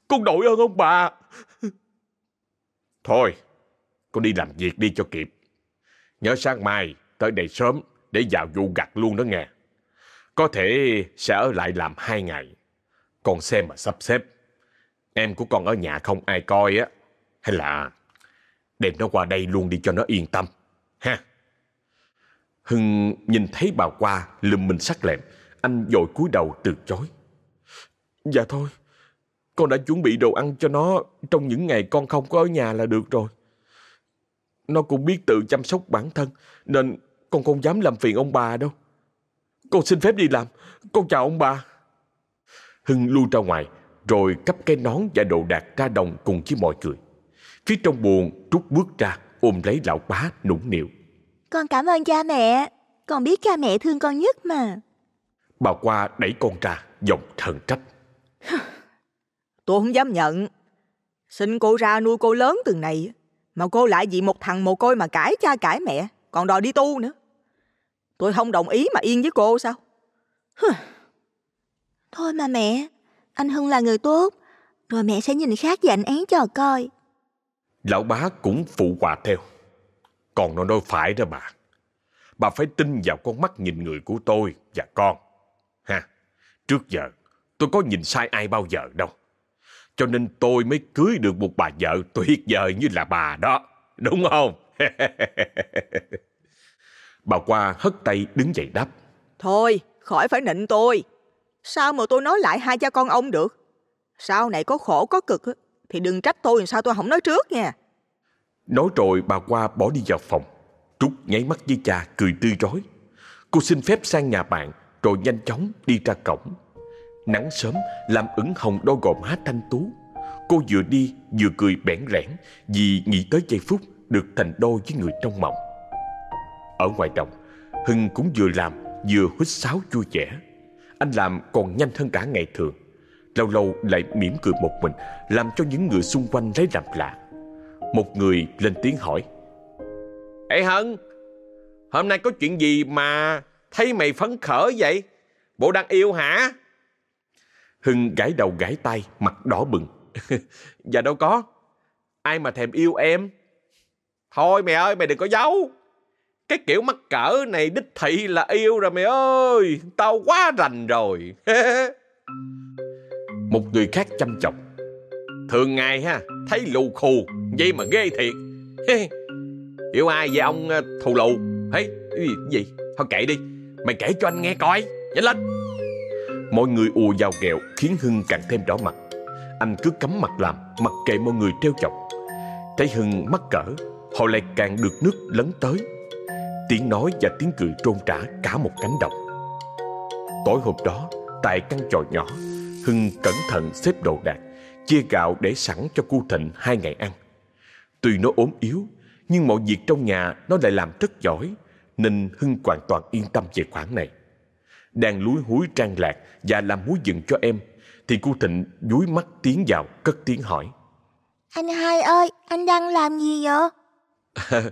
A: Con đổi ơn ông bà. Thôi, con đi làm việc đi cho kịp. Nhớ sáng mai tới đây sớm để vào vụ gặt luôn đó nghe. Có thể sẽ ở lại làm hai ngày. Con xem mà sắp xếp. Em của con ở nhà không ai coi á. Hay là đem nó qua đây luôn đi cho nó yên tâm. Hưng nhìn thấy bà qua lùm mình sắc lẹm. Anh Anh dội cúi đầu từ chối. Dạ thôi, con đã chuẩn bị đồ ăn cho nó trong những ngày con không có ở nhà là được rồi. Nó cũng biết tự chăm sóc bản thân, nên con không dám làm phiền ông bà đâu. Con xin phép đi làm, con chào ông bà. Hưng lui ra ngoài, rồi cắp cái nón và đồ đạc ra đồng cùng với mọi người. Phía trong buồn, Trúc bước ra, ôm lấy lão bá nũng nịu.
B: Con cảm ơn cha mẹ. Con biết cha mẹ thương con nhất mà.
A: Bà qua đẩy con ra, giọng thần trách.
C: Tôi không dám nhận. Xin cô ra nuôi cô lớn từng này. Mà cô lại vì một thằng mồ côi mà cãi cha cãi mẹ. Còn đòi đi tu nữa. Tôi không đồng ý mà yên với cô sao?
B: Thôi mà mẹ, anh Hưng là người tốt. Rồi mẹ sẽ nhìn khác về anh én cho coi.
A: Lão bá cũng phụ họa theo. Còn nó nói phải đó bà. Bà phải tin vào con mắt nhìn người của tôi và con. Ha, trước giờ tôi có nhìn sai ai bao giờ đâu. Cho nên tôi mới cưới được một bà vợ tuyệt vời như là bà đó. Đúng không? bà qua hất tay đứng dậy đáp.
C: Thôi, khỏi phải nịnh tôi. Sao mà tôi nói lại hai cha con ông được? Sau này có khổ có cực thì đừng trách tôi sao tôi không nói trước nha.
A: Nói rồi bà qua bỏ đi vào phòng. Trúc nháy mắt với cha cười tươi rói. Cô xin phép sang nhà bạn rồi nhanh chóng đi ra cổng. Nắng sớm làm ửng hồng đôi gò má thanh tú. Cô vừa đi vừa cười bẽn rẽn vì nghĩ tới giây phút được thành đôi với người trong mộng. Ở ngoài đồng, Hưng cũng vừa làm vừa huýt sáo vui vẻ. Anh làm còn nhanh hơn cả ngày thường. Lâu lâu lại mỉm cười một mình làm cho những người xung quanh lấy làm lạ. Một người lên tiếng hỏi.
D: Ê Hân, hôm nay có chuyện gì mà thấy mày phấn khởi vậy? Bộ đang yêu hả?
A: Hưng gãi đầu gãi tay, mặt đỏ bừng.
D: dạ đâu có. Ai mà thèm yêu em? Thôi mày ơi, mày đừng có giấu. Cái kiểu mắc cỡ này đích thị là yêu rồi mày ơi. Tao quá rành rồi.
A: Một người khác chăm chọc.
D: Thường ngày ha, thấy lù khù, vậy mà ghê thiệt. Hiểu ai vậy ông ờ, thù lù? Hế cái gì? Thôi kệ đi. Mày kể cho anh nghe coi. Nhanh lên.
A: Mọi người ùa vào ghẹo khiến Hưng càng thêm đỏ mặt. Anh cứ cắm mặt làm, mặc kệ mọi người treo chọc. Thấy Hưng mắc cỡ, họ lại càng được nước lấn tới. Tiếng nói và tiếng cười trôn trả cả một cánh đồng. Tối hôm đó, tại căn tròi nhỏ, Hưng cẩn thận xếp đồ đạc, chia gạo để sẵn cho cu Thịnh hai ngày ăn. Tuy nó ốm yếu, nhưng mọi việc trong nhà nó lại làm rất giỏi, nên Hưng hoàn toàn yên tâm về khoản này. Đang lúi húi trang lạc và làm muối dừng cho em, thì cô Thịnh dúi mắt tiến vào, cất tiếng hỏi.
B: Anh hai ơi, anh đang làm gì vậy?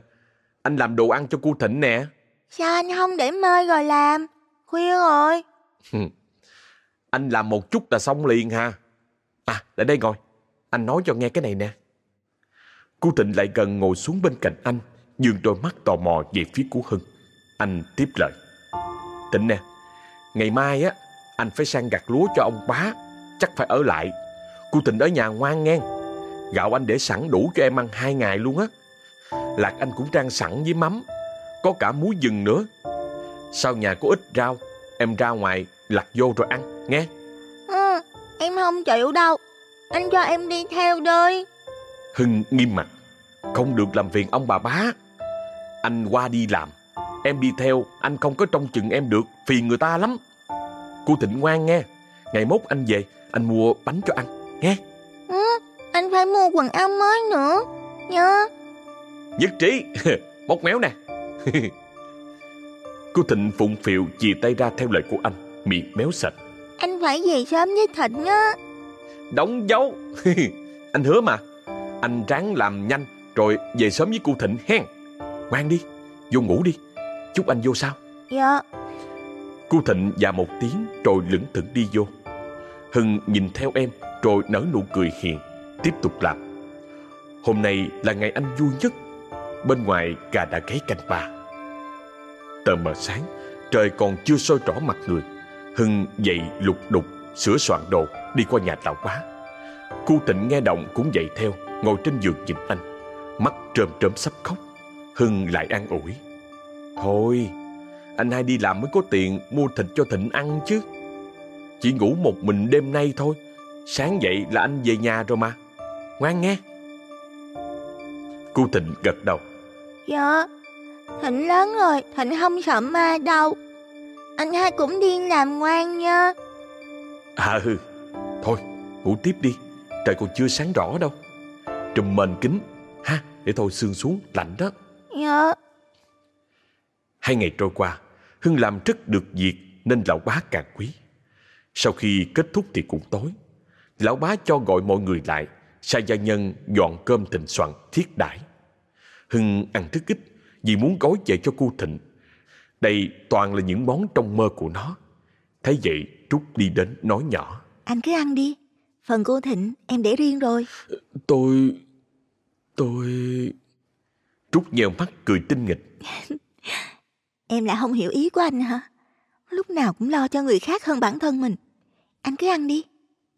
A: anh làm đồ ăn cho cô Thịnh nè.
B: Sao anh không để mơi rồi làm? Khuya rồi.
A: anh làm một chút là xong liền ha. À, lại đây ngồi. Anh nói cho nghe cái này nè. Cô Thịnh lại gần ngồi xuống bên cạnh anh, dường đôi mắt tò mò về phía của Hưng. Anh tiếp lời. Thịnh nè, ngày mai á, anh phải sang gặt lúa cho ông bá. Chắc phải ở lại. Cô Thịnh ở nhà ngoan ngang. Gạo anh để sẵn đủ cho em ăn hai ngày luôn á. Lạc anh cũng trang sẵn với mắm. Có cả muối dừng nữa. Sau nhà có ít rau, em ra ngoài lặt vô rồi ăn, nghe.
B: Ừ, em không chịu đâu. Anh cho em đi theo đi.
A: Hưng nghiêm mặt. Không được làm phiền ông bà bá. Anh qua đi làm. Em đi theo, anh không có trông chừng em được, phiền người ta lắm. Cô Thịnh ngoan nghe. Ngày mốt anh về, anh mua bánh cho ăn, nghe.
B: Ừ, anh phải mua quần áo mới nữa, nhớ.
A: Nhất trí, bốc méo nè. cô Thịnh phụng phịu chìa tay ra theo lời của anh, miệng méo sạch.
B: Anh phải về sớm với Thịnh á.
A: Đóng dấu. anh hứa mà. Anh ráng làm nhanh rồi về sớm với cô Thịnh hen. Ngoan đi, vô ngủ đi. Chúc anh vô sao?
B: Dạ.
A: Cô Thịnh dạ một tiếng rồi lững thững đi vô. Hưng nhìn theo em rồi nở nụ cười hiền, tiếp tục làm. Hôm nay là ngày anh vui nhất. Bên ngoài gà đã gáy canh ba. Tờ mờ sáng, trời còn chưa sôi rõ mặt người. Hưng dậy lục đục, sửa soạn đồ, đi qua nhà lão quá. Cô Tịnh nghe động cũng dậy theo, ngồi trên giường nhìn anh. Mắt trơm trơm sắp khóc. Hưng lại an ủi. Thôi, Anh hai đi làm mới có tiền mua thịt cho Thịnh ăn chứ. Chỉ ngủ một mình đêm nay thôi. Sáng dậy là anh về nhà rồi mà. Ngoan nghe. Cô Thịnh gật đầu.
B: Dạ Thịnh lớn rồi Thịnh không sợ ma đâu. Anh hai cũng đi làm ngoan nha.
A: À ừ. Thôi ngủ tiếp đi. Trời còn chưa sáng rõ đâu. Trùm mền kính Để thôi sương xuống lạnh đó.
B: Dạ.
A: Hai ngày trôi qua Hưng làm rất được việc Nên lão bá càng quý. Sau khi kết thúc thì cũng tối. Lão bá cho gọi mọi người lại Sai gia nhân dọn cơm thịnh soạn thiết đãi. Hưng ăn rất ít Vì muốn gói về cho cô Thịnh. Đây toàn là những món trong mơ của nó. Thấy vậy Trúc đi đến nói nhỏ.
B: Anh cứ ăn đi. Phần cô Thịnh em để riêng rồi.
A: Tôi... tôi... Trúc nhèo mắt cười tinh nghịch.
B: Em lại không hiểu ý của anh hả? Lúc nào cũng lo cho người khác hơn bản thân mình. Anh cứ ăn đi.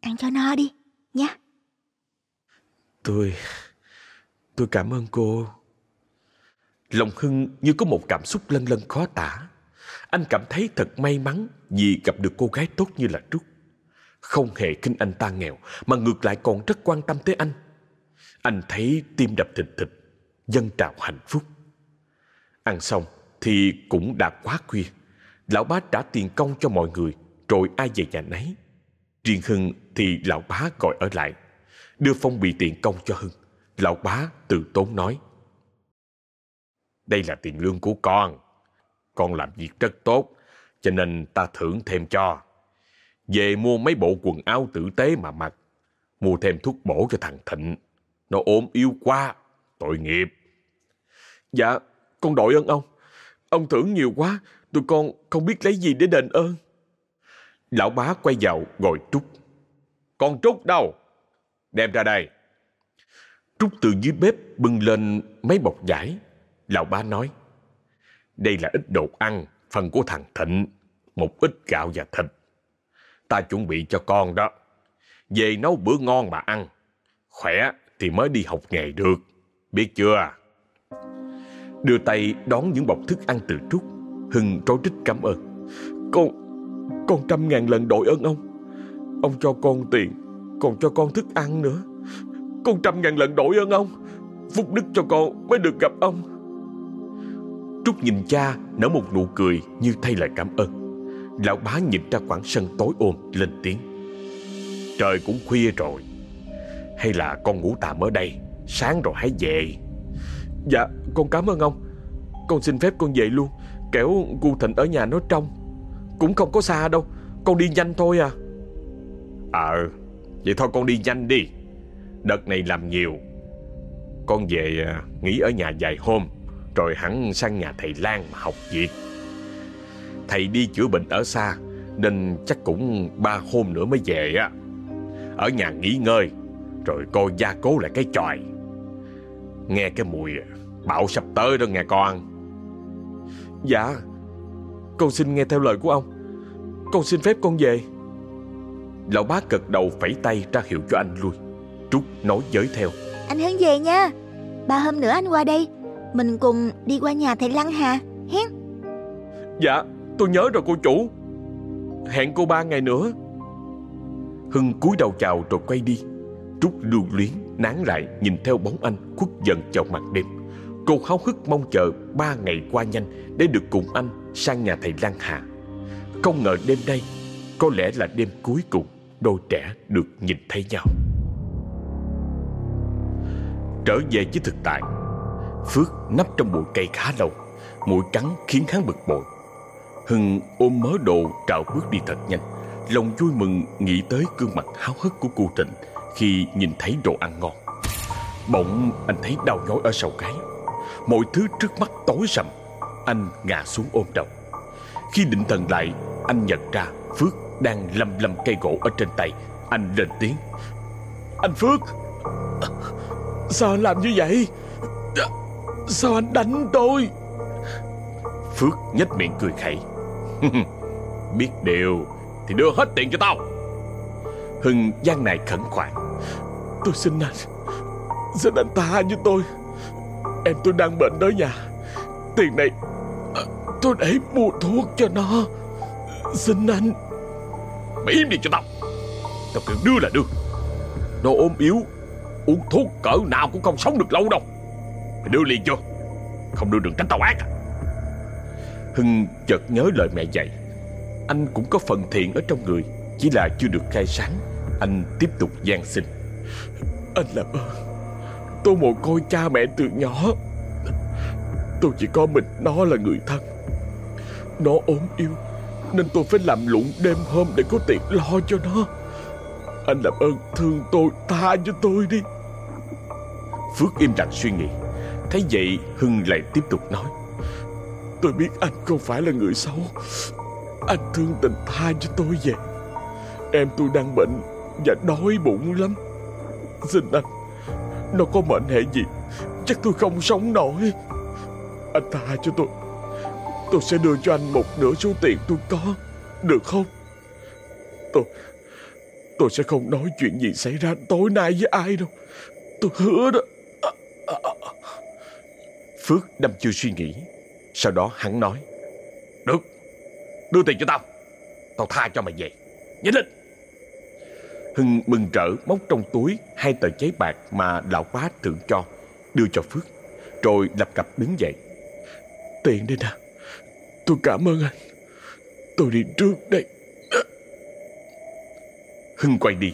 B: Ăn cho no đi Nha
A: Tôi... tôi cảm ơn cô. Lòng Hưng như có một cảm xúc lân lân khó tả. Anh cảm thấy thật may mắn Vì gặp được cô gái tốt như là Trúc. Không hề khinh anh ta nghèo Mà ngược lại còn rất quan tâm tới anh anh thấy tim đập thịt thịt Dân trào hạnh phúc. Ăn xong thì cũng đã quá khuya. Lão bá trả tiền công cho mọi người, Rồi ai về nhà nấy. Riêng Hưng thì lão bá gọi ở lại, Đưa phong bì tiền công cho Hưng. Lão bá từ tốn nói, Đây là tiền lương của con Con làm việc rất tốt, Cho nên ta thưởng thêm cho. Về mua mấy bộ quần áo tử tế mà mặc, Mua thêm thuốc bổ cho thằng Thịnh. Nó ốm yếu quá. Tội nghiệp. Dạ con đội ơn ông. Ông thưởng nhiều quá, Tụi con không biết lấy gì để đền ơn. Lão bá quay vào gọi Trúc. Con Trúc đâu? Đem ra đây. Trúc từ dưới bếp bưng lên mấy bọc giải Lão bá nói, Đây là ít đồ ăn, Phần của thằng Thịnh, Một ít gạo và thịt. Ta chuẩn bị cho con đó. Về nấu bữa ngon mà ăn. Khỏe thì mới đi học nghề được. Biết chưa? Đưa tay đón những bọc thức ăn từ Trúc. Hưng rối rít cảm ơn. Con Con trăm ngàn lần đội ơn ông. Ông cho con tiền, Còn cho con thức ăn nữa. Con trăm ngàn lần đội ơn ông. Phúc đức cho con mới được gặp ông. Trúc nhìn cha nở một nụ cười như thay lời cảm ơn. Lão bá nhìn ra khoảng sân tối ôm, lên tiếng. Trời cũng khuya rồi. Hay là con ngủ tạm ở đây, Sáng rồi hãy về. Dạ con cảm ơn ông. Con xin phép con về luôn. Kẻo cu Thịnh ở nhà nó trong. Cũng không có xa đâu, Con đi nhanh thôi à. Ờ Vậy thôi con đi nhanh đi. Đợt này làm nhiều. Con về à, nghỉ ở nhà vài hôm, Rồi hẳn sang nhà thầy Lan mà học việc. Thầy đi chữa bệnh ở xa, Nên chắc cũng ba hôm nữa mới về á. Ở nhà nghỉ ngơi rồi coi gia cố lại cái tròi Nghe cái mùi bão sắp tới đó nghe con. Dạ Con xin nghe theo lời của ông. Con xin phép con về. Lão bác gật đầu phẩy tay ra hiệu cho anh lui. Trúc nói giới theo.
B: Anh Hân về nha. Ba hôm nữa anh qua đây. Mình cùng đi qua nhà thầy Lăng Hà Hen
A: Dạ tôi nhớ rồi cô chủ. Hẹn cô ba ngày nữa. Hưng cúi đầu chào rồi quay đi Trúc lưu luyến nán lại nhìn theo bóng anh khuất dần vào mặt đêm Cô háo hức mong chờ ba ngày qua nhanh để được cùng anh sang nhà thầy Lan Hà. Không ngờ đêm nay có lẽ là đêm cuối cùng đôi trẻ được nhìn thấy nhau. Trở về với thực tại, Phước nấp trong bụi cây khá lâu, mũi cắn khiến hắn bực bội. Hưng ôm mớ đồ trào bước đi thật nhanh, lòng vui mừng nghĩ tới gương mặt háo hức của cô Tịnh khi nhìn thấy đồ ăn ngon. Bỗng anh thấy đau nhói ở sau gáy. Mọi thứ trước mắt tối sầm, Anh ngã xuống ôm đầu. Khi định thần lại, Anh nhận ra Phước đang lầm lầm cây gỗ ở trên tay. Anh lên tiếng. Anh Phước, Sao anh làm như vậy? Sao anh đánh tôi? Phước nhếch miệng cười khẩy. Biết điều Thì đưa hết tiền cho tao. Hưng gian này khẩn khoản. Tôi xin anh. Xin anh tha như tôi. Em, tôi đang bệnh đó nhà. Tiền này à, Tôi để mua thuốc cho nó. Xin anh.
D: Mày im đi cho tao. Tao kêu đưa là đưa. Nó ôm yếu, Uống thuốc cỡ nào cũng không sống được lâu đâu. Mày đưa liền chưa? Không đưa đừng tránh tao ác à.
A: Hưng chợt nhớ lời mẹ dạy. Anh cũng có phần thiện ở trong người, Chỉ là chưa được khai sáng. Anh tiếp tục gian sinh. Anh làm ơn. Tôi mồ côi cha mẹ từ nhỏ. Tôi chỉ có mình nó là người thân. Nó ốm yếu, Nên tôi phải làm lụng đêm hôm Để có tiền lo cho nó. Anh làm ơn thương tôi, Tha cho tôi đi. Phước im lặng suy nghĩ, Thấy vậy Hưng lại tiếp tục nói. Tôi biết anh không phải là người xấu. Anh thương tình tha cho tôi vậy. Em tôi đang bệnh Và đói bụng lắm. Xin anh Nó có mệnh hệ gì? Chắc tôi không sống nổi. Anh tha cho tôi. Tôi sẽ đưa cho anh một nửa số tiền tôi có. Được không? Tôi Tôi sẽ không nói chuyện gì xảy ra tối nay với ai đâu. Tôi hứa đó. Phước đâm chưa suy nghĩ. Sau đó hắn nói.
D: Được Đưa tiền cho tao. Tao tha cho mày về. Nhanh lên.
A: Hưng mừng rỡ móc trong túi hai tờ giấy bạc mà lão bá thượng cho, đưa cho Phước, rồi lập cập đứng dậy. Tiền đây nè, tôi cảm ơn anh. Tôi đi trước đây. Hưng quay đi,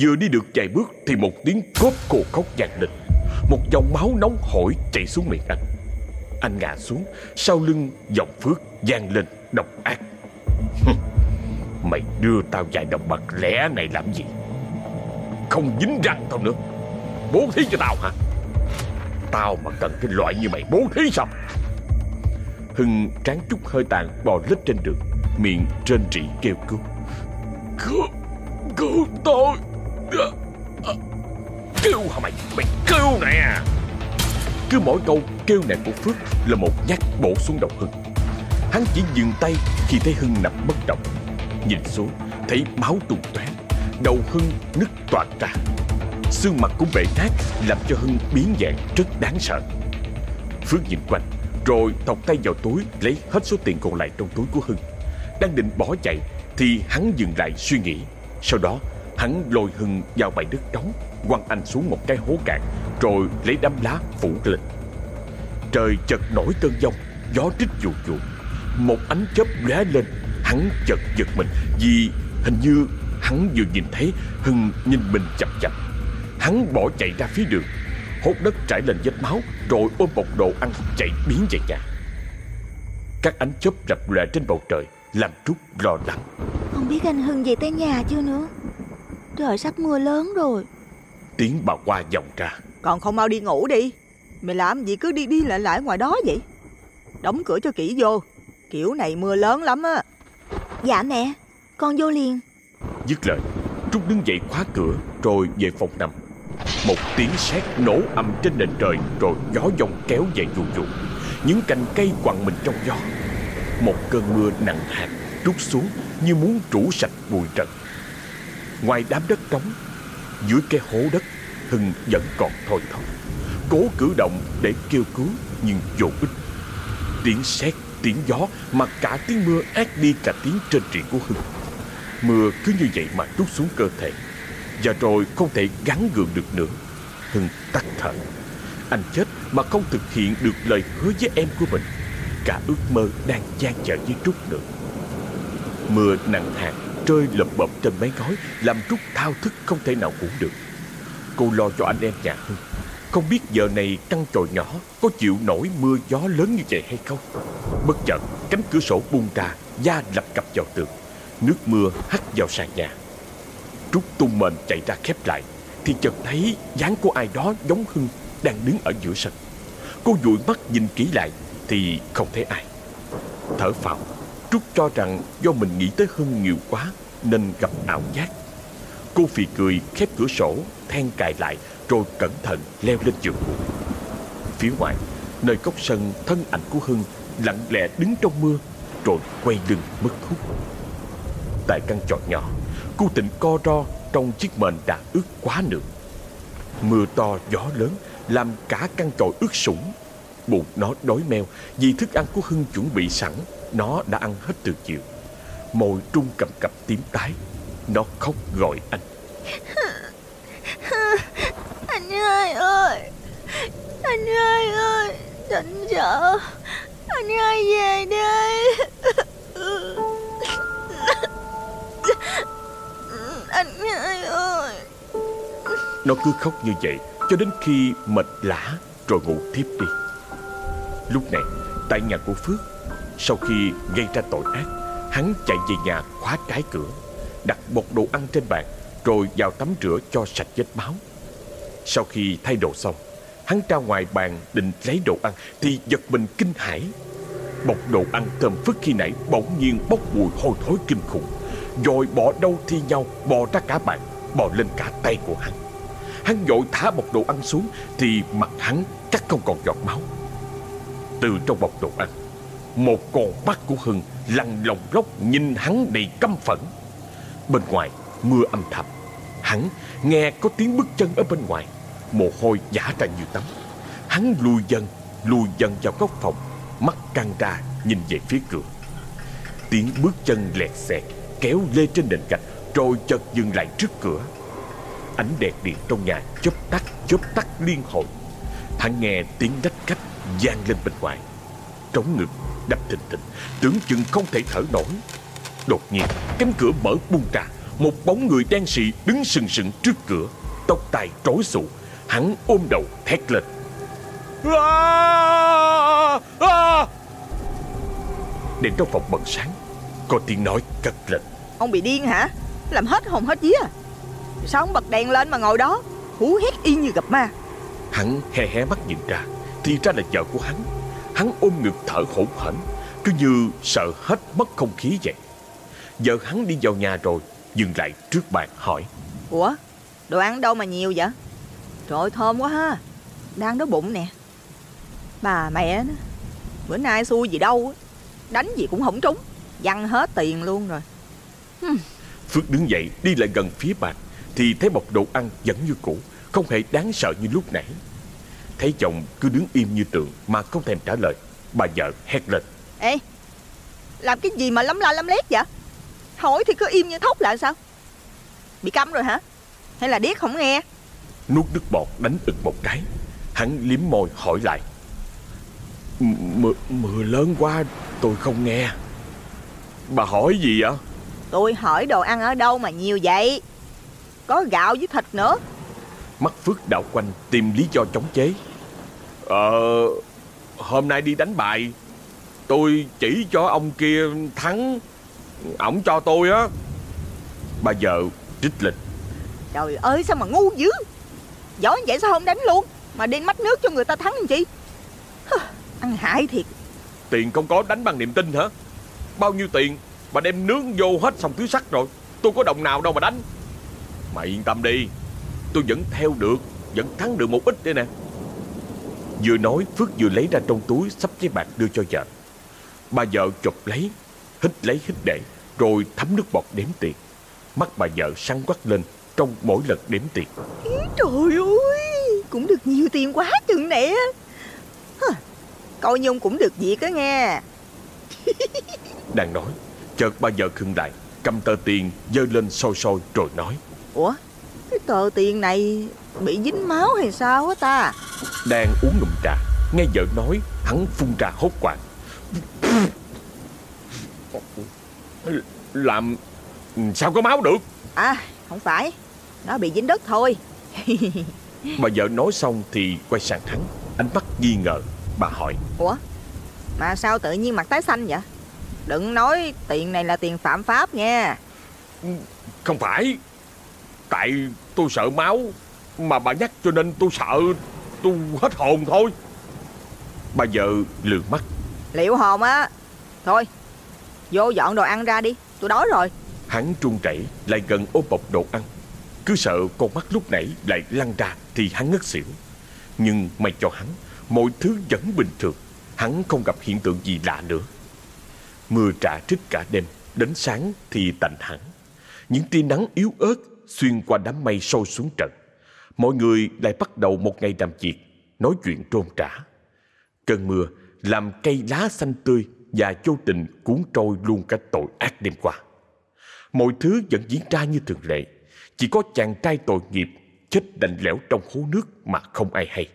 A: vừa đi được vài bước thì một tiếng cốp cổ khóc vang lên. Một dòng máu nóng hổi chảy xuống miệng anh. Anh ngã xuống, sau lưng giọng Phước vang lên độc ác. Mày đưa tao vài đồng bạc lẻ này làm gì không dính răng tao nữa. Bố thí cho tao hả? Tao mà cần cái loại như mày bố thí sao? Hưng tráng chút hơi tàn bò lết trên đường, Miệng trên rỉ kêu cứu. Cứu Cứu tôi.
D: Kêu hả mày? Mày kêu nè.
A: Cứ mỗi câu kêu nè của Phước Là một nhát bổ xuống đầu Hưng. Hắn chỉ dừng tay khi thấy Hưng nằm bất động. Nhìn xuống, thấy máu tung tóe. Đầu Hưng nứt toạc ra. Xương mặt cũng bể nát Làm cho Hưng biến dạng rất đáng sợ. Phước nhìn quanh, Rồi thọc tay vào túi, Lấy hết số tiền còn lại trong túi của Hưng. Đang định bỏ chạy, Thì hắn dừng lại suy nghĩ. Sau đó, hắn lôi Hưng vào bãi đất trống Quăng anh xuống một cái hố cạn, Rồi lấy đám lá phủ lên. Trời chợt nổi cơn giông, Gió rít vù vù Một ánh chớp lóe lên, Hắn chợt giật mình Vì hình như hắn vừa nhìn thấy Hưng nhìn mình chậm chậm Hắn bỏ chạy ra phía đường Hốt đất trải lên vết máu Rồi ôm một đồ ăn chạy biến về nhà. Các ánh chớp rập lệ trên bầu trời Làm Trúc lo lắng.
B: Không biết anh Hưng về tới nhà chưa nữa? Trời sắp mưa lớn rồi.
A: Tiếng bà qua vọng ra.
C: Còn không mau đi ngủ đi. Mày làm gì cứ đi đi lại lại ngoài đó vậy? Đóng cửa cho kỹ vô. Kiểu này mưa lớn lắm á.
B: Dạ mẹ Con vô liền
A: Dứt lời, Trúc đứng dậy khóa cửa Rồi về phòng nằm. Một tiếng sét nổ ầm trên nền trời Rồi gió giông kéo về vù vù. Những cành cây quằn mình trong gió. Một cơn mưa nặng hạt Trút xuống như muốn rủ sạch bụi trần. Ngoài đám đất trống, Dưới cái hố đất, Hưng vẫn còn thôi thóp. Cố cử động để kêu cứu, Nhưng vô ích. Tiếng sét, tiếng gió Mà cả tiếng mưa át đi cả tiếng trên truyện của Hưng. Mưa cứ như vậy mà trút xuống cơ thể. Và rồi không thể gắn gượng được nữa. Hưng tắt thở. Anh chết mà không thực hiện được lời hứa với em của mình. Cả ước mơ đang gian dở với Trúc nữa. Mưa nặng hạt rơi lầm bầm trên mấy gói Làm Trúc thao thức không thể nào ngủ được. Cô lo cho anh em nhà Hưng. Không biết giờ này căn tròi nhỏ, Có chịu nổi mưa gió lớn như vậy hay không? Bất chợt, cánh cửa sổ bung ra, Da lập cặp vào tường. Nước mưa hắt vào sàn nhà. Trúc tung mền chạy ra khép lại, Thì chợt thấy dáng của ai đó giống Hưng Đang đứng ở giữa sân. Cô dụi mắt nhìn kỹ lại, Thì không thấy ai. Thở phào, Trúc cho rằng do mình nghĩ tới Hưng nhiều quá, Nên gặp ảo giác. Cô phì cười, khép cửa sổ, Then cài lại, rồi cẩn thận leo lên giường Phía ngoài, Nơi góc sân thân ảnh của Hưng Lặng lẽ đứng trong mưa, Rồi quay lưng mất hút. Tại căn trọ nhỏ. Cô tịnh co ro trong chiếc mền đã ướt quá nửa Mưa to, gió lớn, Làm cả căn tròi ướt sũng. Bụng nó đói meo, vì thức ăn của Hưng chuẩn bị sẵn, Nó đã ăn hết từ chiều. Môi trung cầm cập tím tái, Nó khóc gọi anh.
B: Anh hai ơi, Anh hai ơi, Tỉnh sợ Anh hai về đây Anh hai ơi
A: Nó cứ khóc như vậy, Cho đến khi mệt lã Rồi ngủ tiếp đi. Lúc này, tại nhà của Phước, Sau khi gây ra tội ác, Hắn chạy về nhà khóa trái cửa, Đặt bột đồ ăn trên bàn, Rồi vào tắm rửa cho sạch vết máu. Sau khi thay đồ xong, Hắn ra ngoài bàn định lấy đồ ăn Thì giật mình kinh hãi. Bọc đồ ăn thơm phức khi nãy Bỗng nhiên bốc mùi hôi thối kinh khủng. Rồi bỏ đâu thi nhau Bò ra cả bàn Bò lên cả tay của hắn. Hắn vội thả bọc đồ ăn xuống Thì mặt hắn chắc không còn giọt máu. Từ trong bọc đồ ăn, Một con mắt của Hưng lăn lồng lóc nhìn hắn đầy căm phẫn. Bên ngoài, mưa âm thầm. Hắn nghe có tiếng bước chân ở bên ngoài, Mồ hôi giả ra như tắm. Hắn lùi dần Lùi dần vào góc phòng, Mắt căng ra nhìn về phía cửa. Tiếng bước chân lẹt xẹt. Kéo lê trên nền gạch Rồi chợt dừng lại trước cửa. Ánh đèn điện trong nhà chớp tắt chớp tắt liên hồi. Hắn nghe tiếng đách cách vang lên bên ngoài. Trống ngực đập thình thình Tưởng chừng không thể thở nổi. Đột nhiên cánh cửa mở bung ra Một bóng người đen xị đứng sừng sững trước cửa Tóc tai rối xù Hắn ôm đầu thét lên. À, à. Đèn trong phòng bật sáng Có tiếng nói cất lên
C: Ông bị điên hả? Làm hết hồn hết vía à? Sao ông bật đèn lên mà ngồi đó Hú hét y như gặp ma?
A: Hắn hé hé mắt nhìn ra Thì ra là vợ của hắn. Hắn ôm ngực thở hổn hển Cứ như sợ hết mất không khí vậy. Vợ hắn đi vào nhà rồi Dừng lại trước bàn hỏi.
C: Ủa Đồ ăn đâu mà nhiều vậy? Trời ơi thơm quá ha. Đang đói bụng nè. Bà mẹ nó Bữa nay xui gì đâu Đánh gì cũng không trúng Văng hết tiền luôn rồi
A: Phước đứng dậy đi lại gần phía bàn Thì thấy bọc đồ ăn vẫn như cũ Không hề đáng sợ như lúc nãy. Thấy chồng cứ đứng im như tượng Mà không thèm trả lời Bà vợ hét lên.
C: Ê Làm cái gì mà lắm la lắm lét vậy? Hỏi thì cứ im như thóc là sao? Bị câm rồi hả? Hay là điếc không nghe?
A: Nuốt nước bọt đánh ực một cái Hắn liếm môi hỏi lại. "M- Mưa, mưa lớn quá tôi không nghe. Bà hỏi gì vậy
C: Tôi hỏi đồ ăn ở đâu mà nhiều vậy? Có gạo với thịt nữa.
A: Mắt Phước đảo quanh tìm lý do chống chế. Ờ Hôm nay đi đánh bài. Tôi chỉ cho ông kia thắng. Ổng cho tôi á. Bà vợ trích lịch.
C: Trời ơi sao mà ngu dữ? Giỏi vậy sao không đánh luôn? Mà đi mách nước cho người ta thắng làm chi? Ăn hại thiệt.
A: Tiền không có đánh bằng niềm tin hả? Bao nhiêu tiền Bà đem nướng vô hết xong túi sắt rồi. Tôi có đồng nào đâu mà đánh. Mà yên tâm đi. Tôi vẫn theo được Vẫn thắng được một ít đây nè. Vừa nói Phước vừa lấy ra trong túi Sắp giấy bạc đưa cho vợ. Bà vợ chụp lấy Hít lấy hít để Rồi thấm nước bọt đếm tiền. Mắt bà vợ săn quắc lên Trong mỗi lần đếm tiền.
C: Trời ơi Cũng được nhiều tiền quá chừng nè. Coi như ông cũng được việc á nghe.
A: Đang nói Chợt bà vợ khựng lại Cầm tờ tiền dơ lên soi soi rồi nói.
C: Ủa Cái tờ tiền này Bị dính máu hay sao á ta?
A: Đang uống ngụm trà Nghe vợ nói Hắn phun ra hốt quảng. Làm Sao có máu được?
C: À không phải Nó bị dính đất thôi.
A: Bà vợ nói xong thì quay sang hắn. Ánh mắt nghi ngờ Bà hỏi.
C: Ủa Mà sao tự nhiên mặt tái xanh vậy Đừng nói tiền này là tiền phạm pháp nha.
A: Không phải. Tại tôi sợ máu Mà bà nhắc cho nên tôi sợ Tôi hết hồn thôi. Bà vợ lườm mắt.
C: Liệu hồn á? Thôi Vô dọn đồ ăn ra đi. Tôi đói rồi.
A: Hắn trung chảy lại gần ôm bọc đồ ăn. Cứ sợ con mắt lúc nãy lại lăn ra Thì hắn ngất xỉu. Nhưng may cho hắn Mọi thứ vẫn bình thường. Hắn không gặp hiện tượng gì lạ nữa Mưa trả trích cả đêm Đến sáng thì tạnh hẳn Những tia nắng yếu ớt Xuyên qua đám mây sâu xuống trận Mọi người lại bắt đầu một ngày làm việc Nói chuyện trôn trả Cơn mưa làm cây lá xanh tươi và vô tình cuốn trôi luôn cả tội ác đêm qua. Mọi thứ vẫn diễn ra như thường lệ, chỉ có chàng trai tội nghiệp chết đành lẽo trong hố nước mà không ai hay.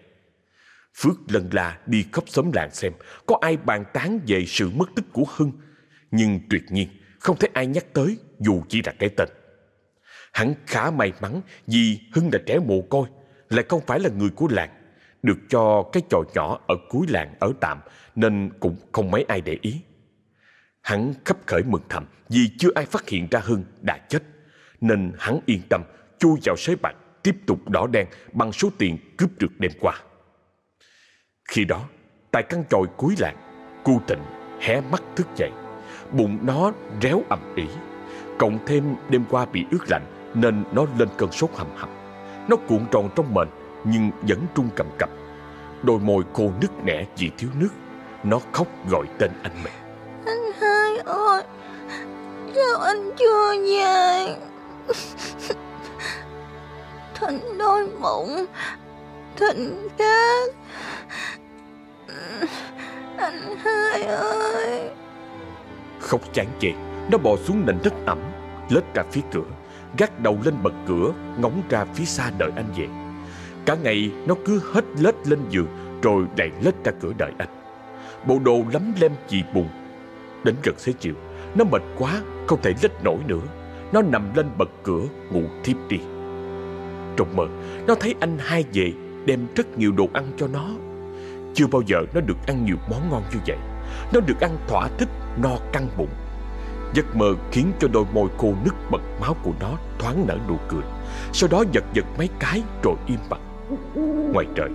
A: Phước lần là đi khắp xóm làng xem có ai bàn tán về sự mất tích của Hưng, nhưng tuyệt nhiên không thấy ai nhắc tới dù chỉ là cái tên. Hắn khá may mắn vì Hưng là trẻ mồ côi, lại không phải là người của làng, được cho cái trò nhỏ ở cuối làng ở tạm nên cũng không mấy ai để ý. Hắn khắp khởi mừng thầm vì chưa ai phát hiện ra Hưng đã chết, nên hắn yên tâm chui vào sới bạc tiếp tục đỏ đen bằng số tiền cướp được đêm qua. Khi đó, tại căn tròi cuối làng, cu tịnh hé mắt thức dậy. Bụng nó réo ầm ĩ. Cộng thêm đêm qua bị ướt lạnh nên nó lên cơn sốt hầm hầm. Nó cuộn tròn trong mền nhưng vẫn trung cầm cập. Đôi môi cô nứt nẻ vì thiếu nước. Nó khóc gọi tên anh mẹ.
B: Anh hai ơi, sao anh chưa về? Thịnh đôi mộng Thịnh khác Anh hai ơi.
A: Khóc chán chê, nó bò xuống nền đất ẩm, lết ra phía cửa, gác đầu lên bậc cửa, ngóng ra phía xa đợi anh về. Cả ngày nó cứ hết lết lên giường rồi lại lết ra cửa đợi anh. Bộ đồ lấm lem chì bùn. Đến gần xế chiều, nó mệt quá, không thể lết nổi nữa. Nó nằm lên bậc cửa, ngủ thiếp đi. Trong mơ, nó thấy anh hai về, đem rất nhiều đồ ăn cho nó. Chưa bao giờ nó được ăn nhiều món ngon như vậy. Nó được ăn thỏa thích, no căng bụng. Giấc mơ khiến cho đôi môi khô nứt bật máu của nó thoáng nở nụ cười. Sau đó giật giật mấy cái rồi im bặt. Ngoài trời,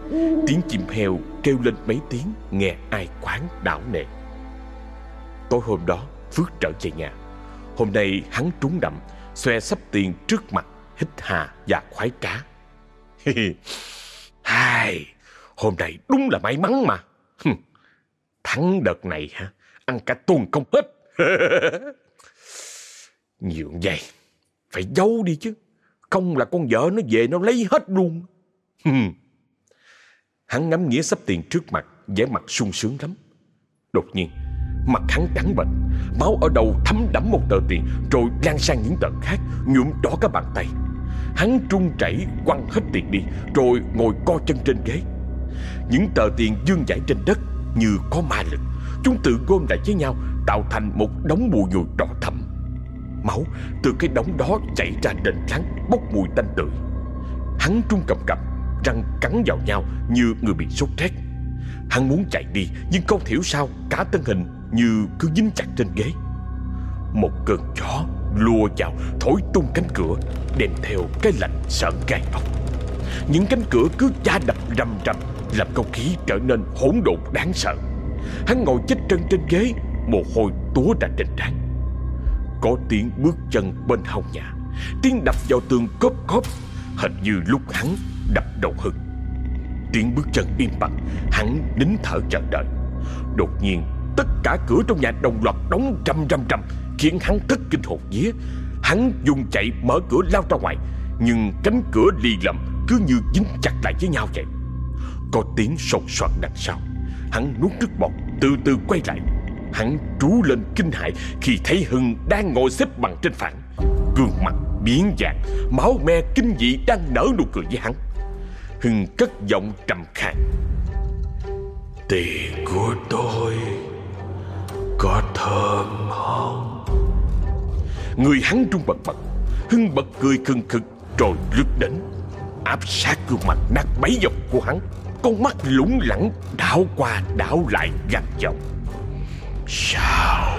A: tiếng chim heo kêu lên mấy tiếng nghe ai quán đảo nệ. Tối hôm đó, Phước trở về nhà. Hôm nay hắn trúng đậm, xoe sắp tiền trước mặt, hít hà và khoái trá. Hai, hôm nay đúng là may mắn mà. Thắng đợt này hả? Ăn cả tuần không hết. Nhiều vậy, phải giấu đi chứ. Không là con vợ nó về nó lấy hết luôn. hắn ngắm nghĩa sắp tiền trước mặt, vẻ mặt sung sướng lắm. Đột nhiên, mặt hắn trắng bệch, máu ở đầu thấm đẫm một tờ tiền rồi lan sang những tờ khác, nhuộm đỏ cả bàn tay. Hắn trung chảy quăng hết tiền đi rồi ngồi co chân trên ghế. Những tờ tiền dương dãy trên đất như có ma lực. Chúng tự gom lại với nhau tạo thành một đống mùi nhùi đỏ thẫm. Máu từ cái đống đó chảy ra đền trắng bốc mùi tanh tưởi. Hắn trung cầm cập, răng cắn vào nhau như người bị sốt rét. Hắn muốn chạy đi nhưng không hiểu sao cả thân hình như cứ dính chặt trên ghế. Một cơn gió lùa vào thổi tung cánh cửa đem theo cái lạnh sợn gai ốc. Những cánh cửa cứ da đập rầm rầm làm không khí trở nên hỗn độn đáng sợ. Hắn ngồi chết trân trên ghế, mồ hôi túa ra trên trán. Có tiếng bước chân bên hông nhà, tiếng đập vào tường cốp cốp, hình như lúc hắn đập đầu hưng. Tiếng bước chân im bặt, hắn nín thở chờ đợi. Đột nhiên, tất cả cửa trong nhà đồng loạt đóng rầm rầm rầm, khiến hắn thất kinh hồn vía. Hắn dùng chạy mở cửa lao ra ngoài, nhưng cánh cửa lì lầm cứ như dính chặt lại với nhau vậy. Có tiếng sột soạt đằng sau Hắn nuốt nước bọt từ từ quay lại. Hắn trú lên kinh hãi Khi thấy Hưng đang ngồi xếp bằng trên phản. Gương mặt biến dạng Máu me kinh dị đang nở nụ cười với hắn. Hưng cất giọng trầm khàn Tiền của tôi Có thơm không? Người hắn trung bật bật Hưng bật cười khừng khực Rồi lướt đến. Áp sát gương mặt nát bấy dọc của hắn con mắt lủng lẳng, đảo qua đảo lại gằn giọng Sao?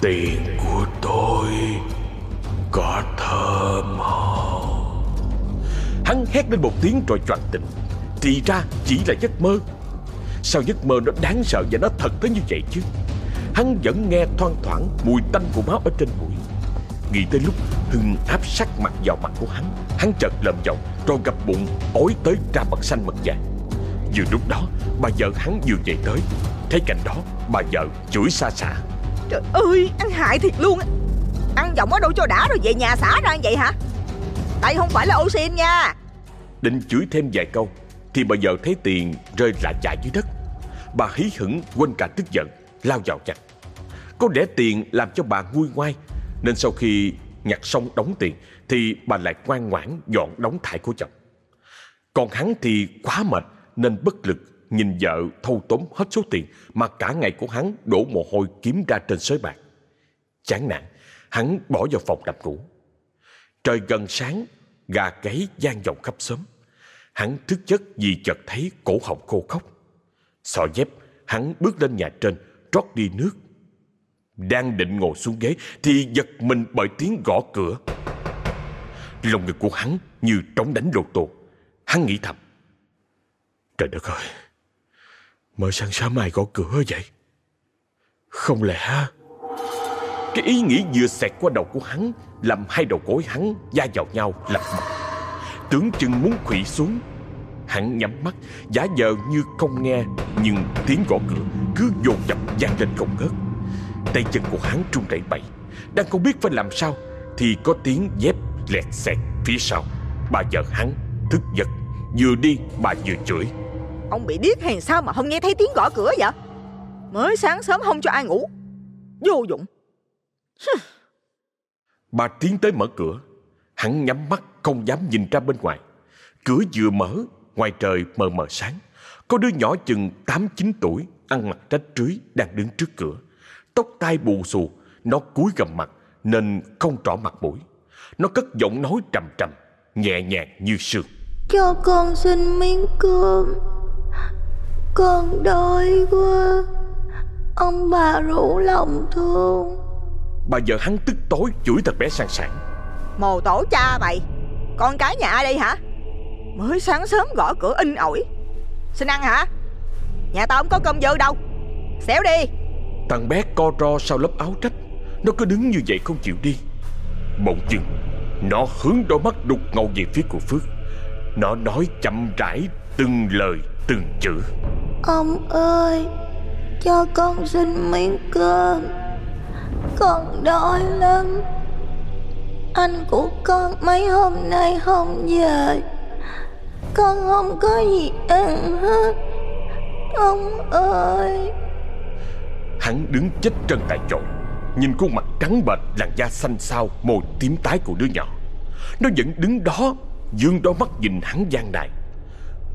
A: Tiền của tôi Có thơm không? Hắn hét lên một tiếng rồi choàng tỉnh. Thì ra chỉ là giấc mơ. Sao giấc mơ nó đáng sợ và nó thật tới như vậy chứ? Hắn vẫn nghe thoang thoảng mùi tanh của máu ở trên mũi. Nghĩ tới lúc Hưng áp sát mặt vào mặt của hắn. Hắn chợt lầm giọng Rồi gặp bụng ối tới ra mặt xanh mật vàng. Vừa lúc đó Bà vợ hắn vừa về tới. Thấy cảnh đó Bà vợ chửi xa xả.
C: Trời ơi ăn hại thiệt luôn Ăn giọng ở đâu cho đã rồi về nhà xả ra vậy hả? Đây không phải là ô xin nha.
A: Định chửi thêm vài câu Thì bà vợ thấy tiền rơi lạ chạy dưới đất. Bà hí hửng quên cả tức giận Lao vào nhặt Có lẽ tiền làm cho bà nguôi ngoai Nên sau khi nhặt xong đóng tiền Thì bà lại ngoan ngoãn dọn đóng thải của chồng. Còn hắn thì quá mệt Nên bất lực nhìn vợ thâu tóm hết số tiền Mà cả ngày của hắn đổ mồ hôi kiếm ra trên sới bạc. Chán nản, Hắn bỏ vào phòng nằm ngủ. Trời gần sáng, Gà gáy gian vọng khắp xóm. Hắn thức giấc vì chợt thấy cổ họng khô khóc Xò dép, Hắn bước lên nhà trên Rót đi nước đang định ngồi xuống ghế Thì giật mình bởi tiếng gõ cửa. Lòng ngực của hắn như trống đánh lột tổ Hắn nghĩ thầm, Trời đất ơi Mới sáng sớm ai gõ cửa vậy? Không lẽ Cái ý nghĩ vừa xẹt qua đầu của hắn, Làm hai đầu gối hắn da vào nhau lập mặt Tưởng chừng muốn khủy xuống, Hắn nhắm mắt, Giả vờ như không nghe, Nhưng tiếng gõ cửa cứ dồn dập vang lên không ngớt. Tay chân của hắn trung đẩy bậy. Đang không biết phải làm sao Thì có tiếng dép lẹt xẹt phía sau. Bà vợ hắn thức giật. Vừa đi bà vừa chửi.
C: Ông bị điếc hay sao mà không nghe thấy tiếng gõ cửa vậy? Mới sáng sớm không cho ai ngủ. Vô dụng.
A: Bà tiến tới mở cửa. Hắn nhắm mắt không dám nhìn ra bên ngoài. Cửa vừa mở Ngoài trời mờ mờ sáng. Có đứa nhỏ chừng 8-9 tuổi Ăn mặc rách rưới đang đứng trước cửa Tóc tai bù xù. Nó cúi gầm mặt Nên không trỏ mặt mũi. Nó cất giọng nói trầm trầm Nhẹ nhàng như sương.
B: Cho con xin miếng cơm Con đói quá. Ông bà rủ lòng thương.
A: Bà vợ hắn tức tối chửi thật bé sang sảng.
C: Mồ tổ cha mày Con cái nhà ai đây hả? Mới sáng sớm gõ cửa in ỏi. Xin ăn hả? Nhà tao không có cơm dơ đâu. Xéo đi
A: Thằng bé co ro sau lớp áo trách. Nó cứ đứng như vậy không chịu đi. Bỗng chừng Nó hướng đôi mắt đục ngầu về phía của Phước. Nó nói chậm rãi Từng lời, từng chữ.
B: Ông ơi, Cho con xin miếng cơm. Con đói lắm. Anh của con mấy hôm nay không về. Con không có gì ăn hết. Ông ơi.
A: Hắn đứng chết chân tại chỗ. Nhìn khuôn mặt trắng bệch, Làn da xanh xao, Môi tím tái của đứa nhỏ. Nó vẫn đứng đó, Dương đôi mắt nhìn hắn gian đài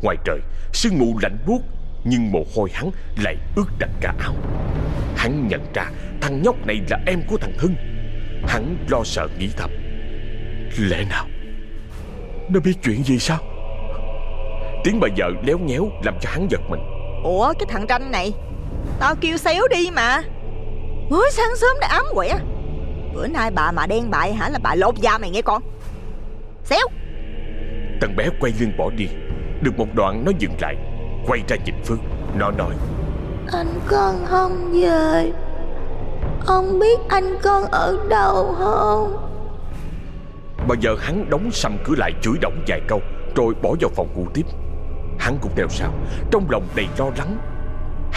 A: Ngoài trời, Sương mù lạnh buốt, Nhưng mồ hôi hắn lại ướt đậm cả áo. Hắn nhận ra Thằng nhóc này là em của thằng Hưng. Hắn lo sợ nghĩ thầm. Lẽ nào? Nó biết chuyện gì sao? Tiếng bà vợ léo nhéo Làm cho hắn giật mình.
C: Ủa, cái thằng tranh này Tao kêu xéo đi mà. Mới sáng sớm đã ám quẻ. Bữa nay bà mà đen bại hả là bà lột da mày nghe con. Xéo.
A: Thằng bé quay lưng bỏ đi. Được một đoạn nó dừng lại. Quay ra nhìn Phước. Nó nói.
B: Anh con không về. Ông biết anh con ở đâu không?
A: Bà vợ hắn đóng sầm cửa lại chửi động vài câu Rồi bỏ vào phòng ngủ tiếp. Hắn cũng theo sau Trong lòng đầy lo lắng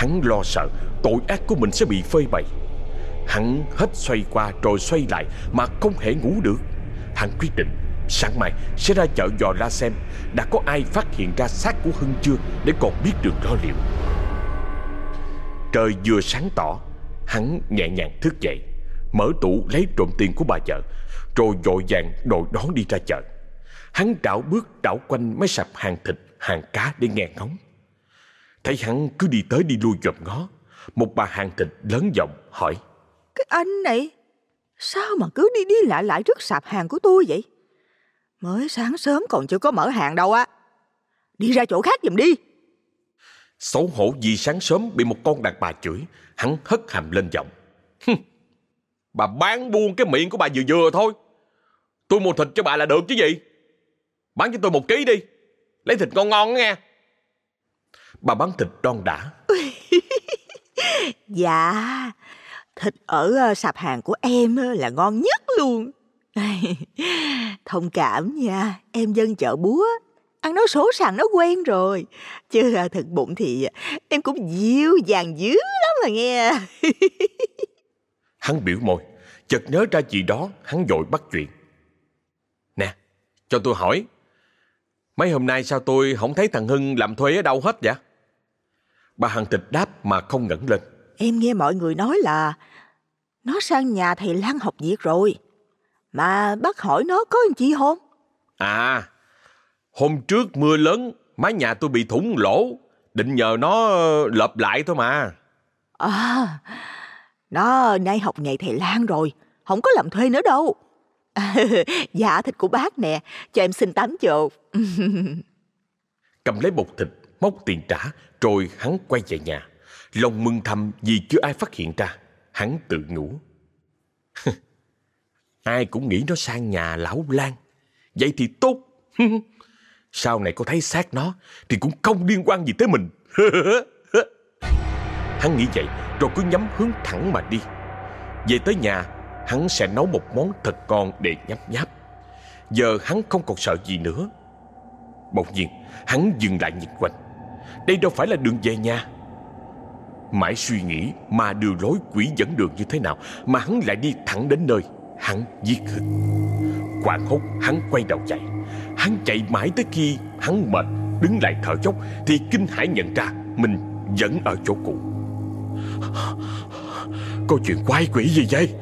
A: Hắn lo sợ tội ác của mình sẽ bị phơi bày. Hắn hết xoay qua rồi xoay lại Mà không thể ngủ được. Hắn quyết định, sáng mai sẽ ra chợ dò la xem Đã có ai phát hiện ra xác của Hưng chưa Để còn biết được lo liệu. Trời vừa sáng tỏ, Hắn nhẹ nhàng thức dậy, Mở tủ lấy trộm tiền của bà vợ, Rồi vội vàng đội đón đi ra chợ. Hắn đảo bước đảo quanh mấy sạp hàng thịt, Hàng cá để nghe ngóng. Thấy hắn cứ đi tới đi lui dòm ngó. Một bà hàng thịt lớn giọng hỏi.
C: Cái anh này Sao mà cứ đi đi lại lại trước sạp hàng của tôi vậy? Mới sáng sớm còn chưa có mở hàng đâu á. Đi ra chỗ khác giùm đi.
A: Xấu hổ vì sáng sớm bị một con đàn bà chửi Hắn hất hàm lên giọng. Bà bán buôn cái miệng của bà vừa vừa thôi. Tôi mua thịt cho bà là được chứ gì? Bán cho tôi một ký đi. Lấy thịt ngon ngon nghe Bà bán thịt đon đã
C: Dạ Thịt ở ờ, sạp hàng của em là ngon nhất luôn. Thông cảm nha Em dân chợ búa Ăn nói số sàng nó quen rồi. Chứ ờ, thực bụng thì em cũng dịu dàng dữ lắm mà nghe.
A: Hắn biểu môi Chợt nhớ ra gì đó Hắn vội bắt chuyện. Nè cho tôi hỏi Mấy hôm nay sao tôi không thấy thằng Hưng làm thuê ở đâu hết vậy Bà Hằng Tịch đáp mà không ngẩng lên.
B: Em nghe mọi người nói là nó sang nhà thầy Lan học việc rồi. Mà bác hỏi nó có anh chị không?
A: À, hôm trước mưa lớn, mái nhà tôi bị thủng lỗ. Định nhờ nó lợp lại thôi mà.
B: À, nó nay học nghề thầy Lan rồi, không có làm thuê nữa đâu. Dạ thịt của bác nè, cho em xin tám chục.
A: Cầm lấy bột thịt, móc tiền trả, rồi hắn quay về nhà. Lòng mừng thầm vì chưa ai phát hiện ra. Hắn tự nhủ. ai cũng nghĩ nó sang nhà lão Lan. Vậy thì tốt. Sau này có thấy xác nó thì cũng không liên quan gì tới mình. hắn nghĩ vậy rồi cứ nhắm hướng thẳng mà đi. Về tới nhà, hắn sẽ nấu một món thật ngon để nhấp nháp. Giờ hắn không còn sợ gì nữa. Bỗng nhiên, hắn dừng lại nhìn quanh. Đây đâu phải là đường về nhà. Mãi suy nghĩ mà đường lối quỷ dẫn đường như thế nào mà hắn lại đi thẳng đến nơi hắn giết hình. Quảng hốt hắn quay đầu chạy. Hắn chạy mãi tới khi hắn mệt, đứng lại thở dốc thì kinh hãi nhận ra mình vẫn ở chỗ cũ. Có chuyện quái quỷ gì vậy?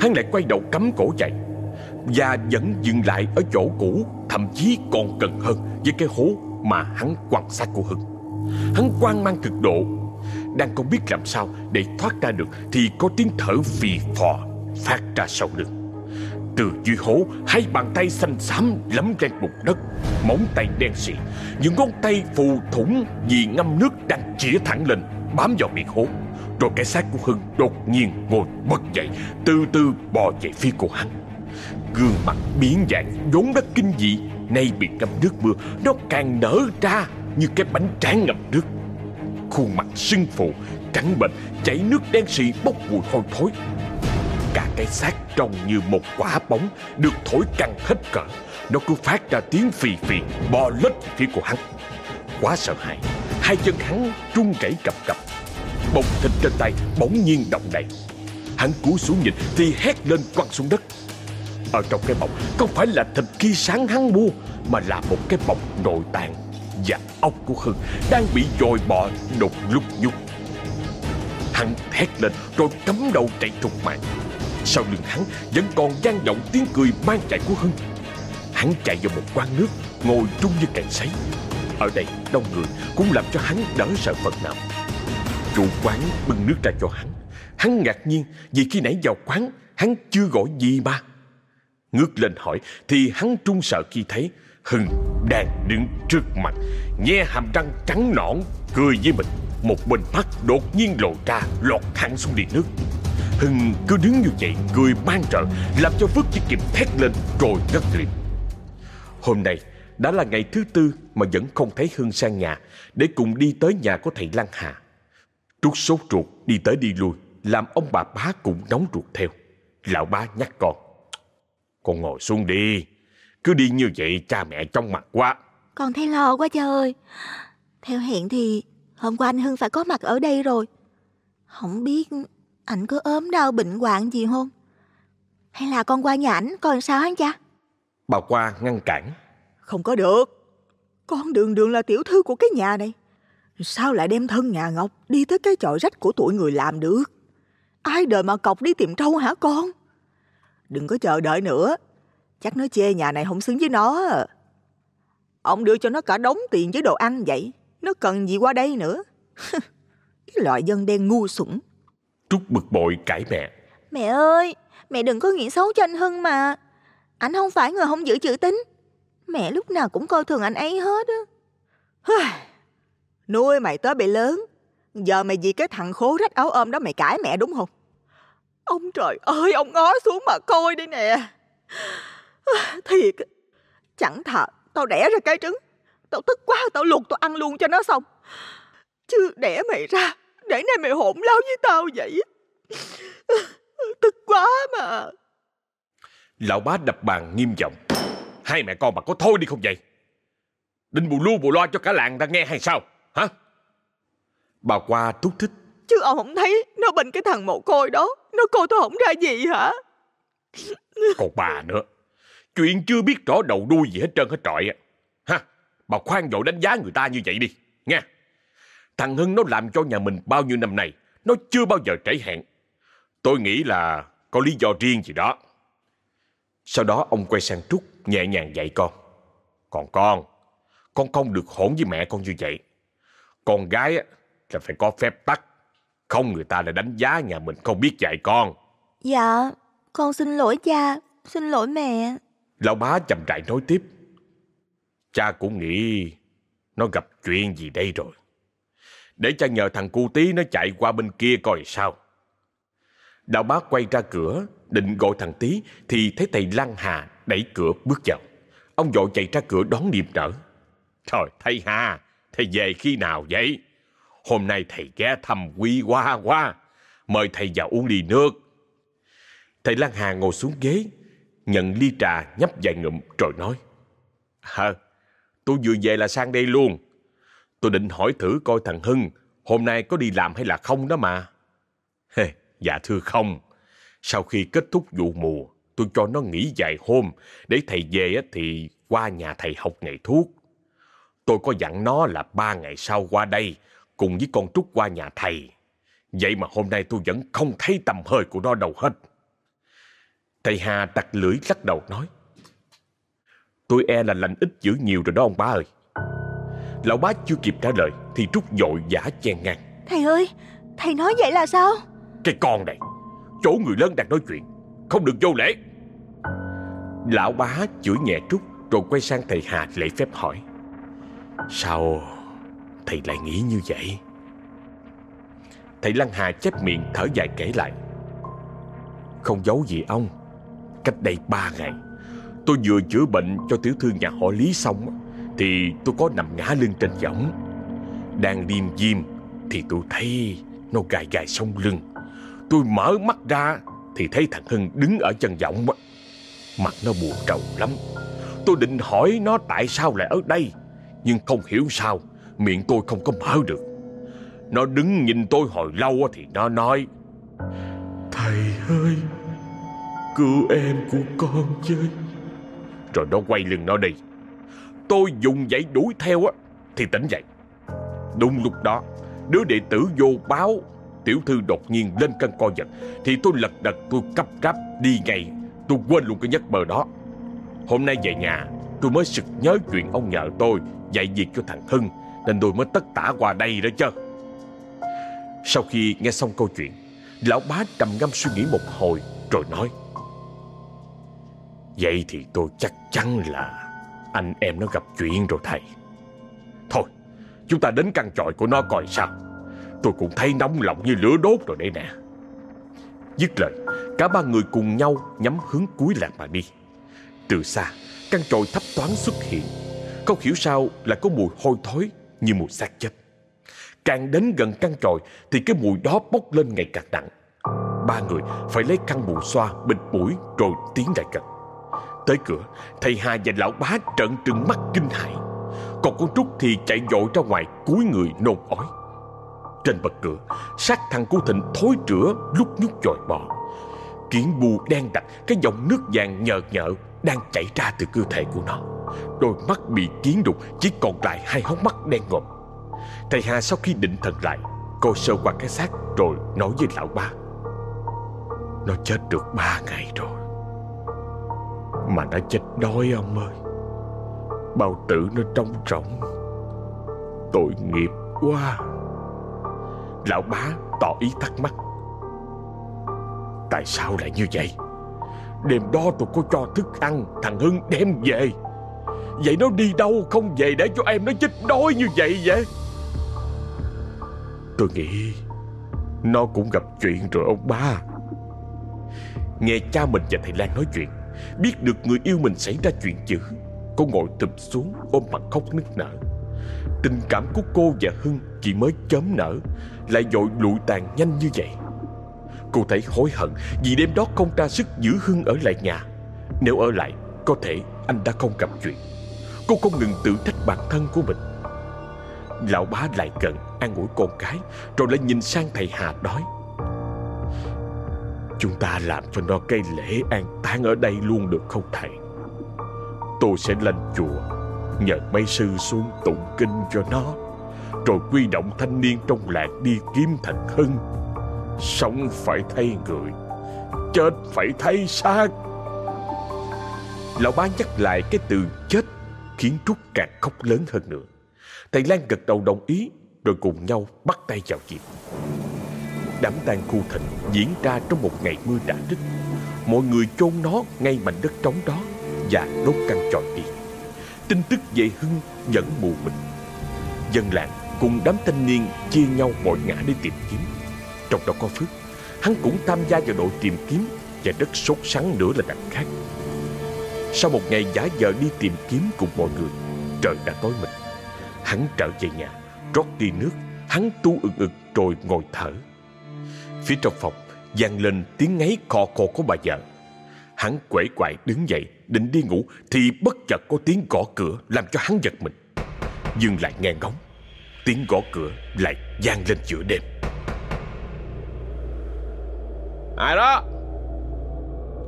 A: Hắn lại quay đầu cắm cổ chạy và vẫn dừng lại ở chỗ cũ, Thậm chí còn gần hơn Với cái hố mà hắn quan sát của Hưng. Hắn quan mang cực độ. Đang không biết làm sao để thoát ra được Thì có tiếng thở phì phò Phát ra sau lưng. Từ dưới hố, Hai bàn tay xanh xám lấm lên bụng đất, Móng tay đen xị Những ngón tay phù thủng Vì ngâm nước đang chĩa thẳng lên, Bám vào miệng hố. Rồi cái xác của Hưng đột nhiên ngồi bật dậy, Từ từ bò về phía của hắn. Gương mặt biến dạng, vốn đất kinh dị, Nay bị ngâm nước mưa. Nó càng nở ra như cái bánh tráng ngập nước. Khuôn mặt sưng phù, Trắng bệnh Chảy nước đen xị bốc mùi hôi thối. Cả cái xác trông như một quả bóng, Được thổi căng hết cỡ. Nó cứ phát ra tiếng phì phì, Bò lết phía của hắn. Quá sợ hãi, Hai chân hắn run rẩy cập cập. Bông thịt trên tay bỗng nhiên động đậy. Hắn cúi xuống nhìn Thì hét lên quăng xuống đất. Ở trong cái bọc. Không phải là thịt khi sáng hắn mua, Mà là một cái bọc nội tạng Và ốc của Hưng Đang bị dồi bọ đục lúc nhúc Hắn thét lên rồi cắm đầu chạy thục mạng. Sau lưng hắn vẫn còn gian vọng tiếng cười mang chạy của Hưng. Hắn chạy vào một quán nước, Ngồi trung như cành sấy. Ở đây, đông người cũng làm cho hắn đỡ sợ phần nào. Chủ quán bưng nước ra cho hắn. Hắn ngạc nhiên vì khi nãy vào quán, Hắn chưa gọi gì mà Ngước lên hỏi, Thì hắn trung sợ khi thấy Hưng đang đứng trước mặt Nhe hàm răng trắng nõn, Cười với mình. Một bên mắt đột nhiên lộ ra, Lọt thẳng xuống đi nước. Hưng cứ đứng như vậy, Cười mang trợ, Làm cho Phước chỉ kịp thét lên, Rồi ngất liệm Hôm nay đã là ngày thứ tư Mà vẫn không thấy Hưng sang nhà, Để cùng đi tới nhà của thầy Lan Hà. Trúc sốt ruột, đi tới đi lui, Làm ông bà bá cũng nóng ruột theo. Lão bá nhắc con con ngồi xuống đi Cứ đi như vậy cha mẹ trong mặt quá
E: Con thấy lo quá cha ơi Theo hẹn thì Hôm qua anh Hưng phải có mặt ở đây rồi Không biết Ảnh có ốm đau bệnh hoạn gì không Hay là con qua nhà ảnh coi sao hả cha
A: Bà qua ngăn cản
B: Không có được. Con đường đường là tiểu thư của cái nhà này. Sao lại đem thân nhà Ngọc đi tới cái chòi rách của tuổi người làm được? Ai đời mà cọc đi tìm trâu hả con? Đừng có chờ đợi nữa. Chắc nó chê nhà này không xứng với nó. Ông đưa cho nó cả đống tiền với đồ ăn vậy. Nó cần gì qua đây nữa? cái loại dân đen ngu xuẩn.
A: Trúc bực bội cãi mẹ
E: Mẹ ơi Mẹ đừng có nghĩ xấu cho anh Hưng mà Anh không phải người không giữ chữ tính Mẹ lúc nào cũng coi thường anh ấy hết á
B: Nuôi mày tới bị lớn. Giờ mày vì cái thằng khố rách áo ôm đó mày cãi mẹ đúng không? Ông trời ơi, ông ngó xuống mà coi đi nè. À, thiệt, chẳng thà tao đẻ ra cái trứng. Tao tức quá, tao luộc tao ăn luôn cho nó xong. Chứ đẻ mày ra, để nay mày hỗn láo với tao vậy. Tức quá mà.
A: Lão bá đập bàn nghiêm giọng Hai mẹ con mà có thôi đi không vậy Định bù lu bù loa cho cả làng ta nghe hay sao Hả Bà qua thúc thích
B: Chứ ông không thấy nó bên cái thằng mồ côi đó. Nó coi tôi không ra gì hả?
A: Còn bà nữa Chuyện chưa biết rõ đầu đuôi gì hết trơn hết trọi á. Ha bà khoan vội đánh giá người ta như vậy đi, nghe. Thằng Hưng nó làm cho nhà mình bao nhiêu năm nay, nó chưa bao giờ trễ hẹn. Tôi nghĩ là có lý do riêng gì đó. Sau đó ông quay sang Trúc nhẹ nhàng dạy con. Còn con, con không được hỗn với mẹ con như vậy. Con gái là phải có phép tắc. Không người ta lại đánh giá nhà mình không biết dạy con.
B: Dạ, con xin lỗi cha, xin lỗi mẹ.
A: Lão bá chậm rãi nói tiếp. Cha cũng nghĩ nó gặp chuyện gì đây rồi. Để cha nhờ thằng cu tí nó chạy qua bên kia coi sao. Lão bá quay ra cửa, định gọi thằng tí thì thấy thầy Lăng Hà đẩy cửa bước vào. Ông vội chạy ra cửa đón niềm nở. Trời, thầy Hà, thầy về khi nào vậy? Hôm nay thầy ghé thăm quý quá quá. Mời thầy vào uống ly nước. Thầy Lăng Hà ngồi xuống ghế, nhận ly trà nhấp vài ngụm rồi nói. Hờ, tôi vừa về là sang đây luôn. Tôi định hỏi thử coi thằng Hưng hôm nay có đi làm hay là không đó mà. Hey, dạ thưa không. Sau khi kết thúc vụ mùa, tôi cho nó nghỉ vài hôm để thầy về thì qua nhà thầy học nghề thuốc. Tôi có dặn nó là ba ngày sau qua đây cùng với con Trúc qua nhà thầy. Vậy mà hôm nay tôi vẫn không thấy tầm hơi của nó đâu hết. Thầy Hà đặt lưỡi lắc đầu nói. Tôi e là lành ít dữ nhiều rồi đó ông bá ơi. Lão bá chưa kịp trả lời thì Trúc dội giả chen ngang.
B: Thầy ơi, thầy nói vậy là sao?
A: Cái con này, chỗ người lớn đang nói chuyện, không được vô lễ. Lão bá chửi nhẹ Trúc rồi quay sang thầy Hà lễ phép hỏi. Sao thầy lại nghĩ như vậy? Thầy Lăng Hà chép miệng thở dài kể lại. Không giấu gì ông, cách đây ba ngày, tôi vừa chữa bệnh cho tiểu thư nhà họ Lý xong thì tôi có nằm ngã lưng trên võng Đang điềm diêm Thì tôi thấy nó gài gài sông lưng Tôi mở mắt ra Thì thấy thằng Hưng đứng ở chân võng Mặt nó buồn trầu lắm Tôi định hỏi nó tại sao lại ở đây Nhưng không hiểu sao Miệng tôi không có mở được. Nó đứng nhìn tôi hồi lâu thì nó nói Thầy ơi Cứu em của con với. Rồi nó quay lưng nó đi. Tôi dùng dãy đuổi theo á thì tỉnh dậy. Đúng lúc đó, đứa đệ tử vô báo tiểu thư đột nhiên lên cơn co giật thì tôi lật đật tôi cấp ráp đi ngay, tôi quên luôn cái giấc mơ đó. Hôm nay về nhà, tôi mới sực nhớ chuyện ông nhờ tôi dạy việc cho thằng Hưng nên tôi mới tất tả qua đây đó chứ. Sau khi nghe xong câu chuyện, lão bá trầm ngâm suy nghĩ một hồi rồi nói Vậy thì tôi chắc chắn là anh em nó gặp chuyện rồi thầy. Thôi Chúng ta đến căn tròi của nó coi sao. Tôi cũng thấy nóng lòng như lửa đốt rồi đây nè. Dứt lời Cả ba người cùng nhau nhắm hướng cuối làng mà đi. Từ xa Căn tròi thấp thoáng xuất hiện. Không hiểu sao là có mùi hôi thối như mùi xác chết. Càng đến gần căn tròi Thì cái mùi đó bốc lên ngày càng nặng. Ba người phải lấy khăn mù xoa, Bịt mũi rồi tiến lại gần. Tới cửa, Thầy Hà và lão bá trợn trừng mắt kinh hãi. Còn con Trúc thì chạy vội ra ngoài Cúi người nôn ói. Trên bậc cửa, Sát thằng cô Thịnh thối rửa, lúc nhúc chòi bò. Kiến bù đen đặc, Cái dòng nước vàng nhợt nhợ đang chảy ra từ cơ thể của nó. Đôi mắt bị kiến đục, Chỉ còn lại hai hốc mắt đen ngòm. Thầy Hà sau khi định thần lại, cô sơ qua cái xác rồi nói với lão ba, Nó chết được ba ngày rồi, mà nó chết đói ông ơi. Bao tử nó trống rỗng, Tội nghiệp quá. Lão bá tỏ ý thắc mắc, Tại sao lại như vậy? Đêm đó tôi có cho thức ăn, Thằng Hưng đem về. Vậy nó đi đâu không về để cho em nó chết đói như vậy vậy? Tôi nghĩ Nó cũng gặp chuyện rồi ông ba. Nghe cha mình và thầy Lan nói chuyện, Biết được người yêu mình xảy ra chuyện dữ, Cô ngồi tụp xuống ôm mặt khóc nức nở. Tình cảm của cô và Hưng chỉ mới chớm nở, Lại dội lụi tàn nhanh như vậy. Cô thấy hối hận vì đêm đó không ra sức giữ Hưng ở lại nhà. Nếu ở lại, có thể anh đã không gặp chuyện. Cô không ngừng tự trách bản thân của mình. Lão bá lại gần, an ủi con cái, Rồi lại nhìn sang thầy Hà nói, Chúng ta làm cho nó cây lễ an táng ở đây luôn được không thầy? Tôi sẽ lên chùa, Nhờ mấy sư xuống tụng kinh cho nó, Rồi quy động thanh niên trong làng đi kiếm thằng Hưng. Sống phải thay người, Chết phải thay xác. Lão bá nhắc lại cái từ chết Khiến Trúc càng khóc lớn hơn nữa. Thầy Lan gật đầu đồng ý, Rồi cùng nhau bắt tay vào việc Đám tang khu thịnh diễn ra trong một ngày mưa đã đứt Mọi người chôn nó ngay mảnh đất trống đó Và đốt căn tròi đi. Tin tức về Hưng vẫn mù mịt. Dân làng cùng đám thanh niên chia nhau mọi ngã để tìm kiếm. Trong đó có Phước. Hắn cũng tham gia vào đội tìm kiếm Và rất sốt sắng nữa là đằng khác. Sau một ngày giả vờ đi tìm kiếm cùng mọi người, Trời đã tối mịt. Hắn trở về nhà, Rót đi nước, Hắn tu ực ực rồi ngồi thở. Phía trong phòng, vang lên tiếng ngáy khò khò của bà vợ. Hắn quể quại đứng dậy, Định đi ngủ Thì bất chợt có tiếng gõ cửa Làm cho hắn giật mình. Dừng lại nghe ngóng, Tiếng gõ cửa lại vang lên giữa đêm.
D: Ai đó?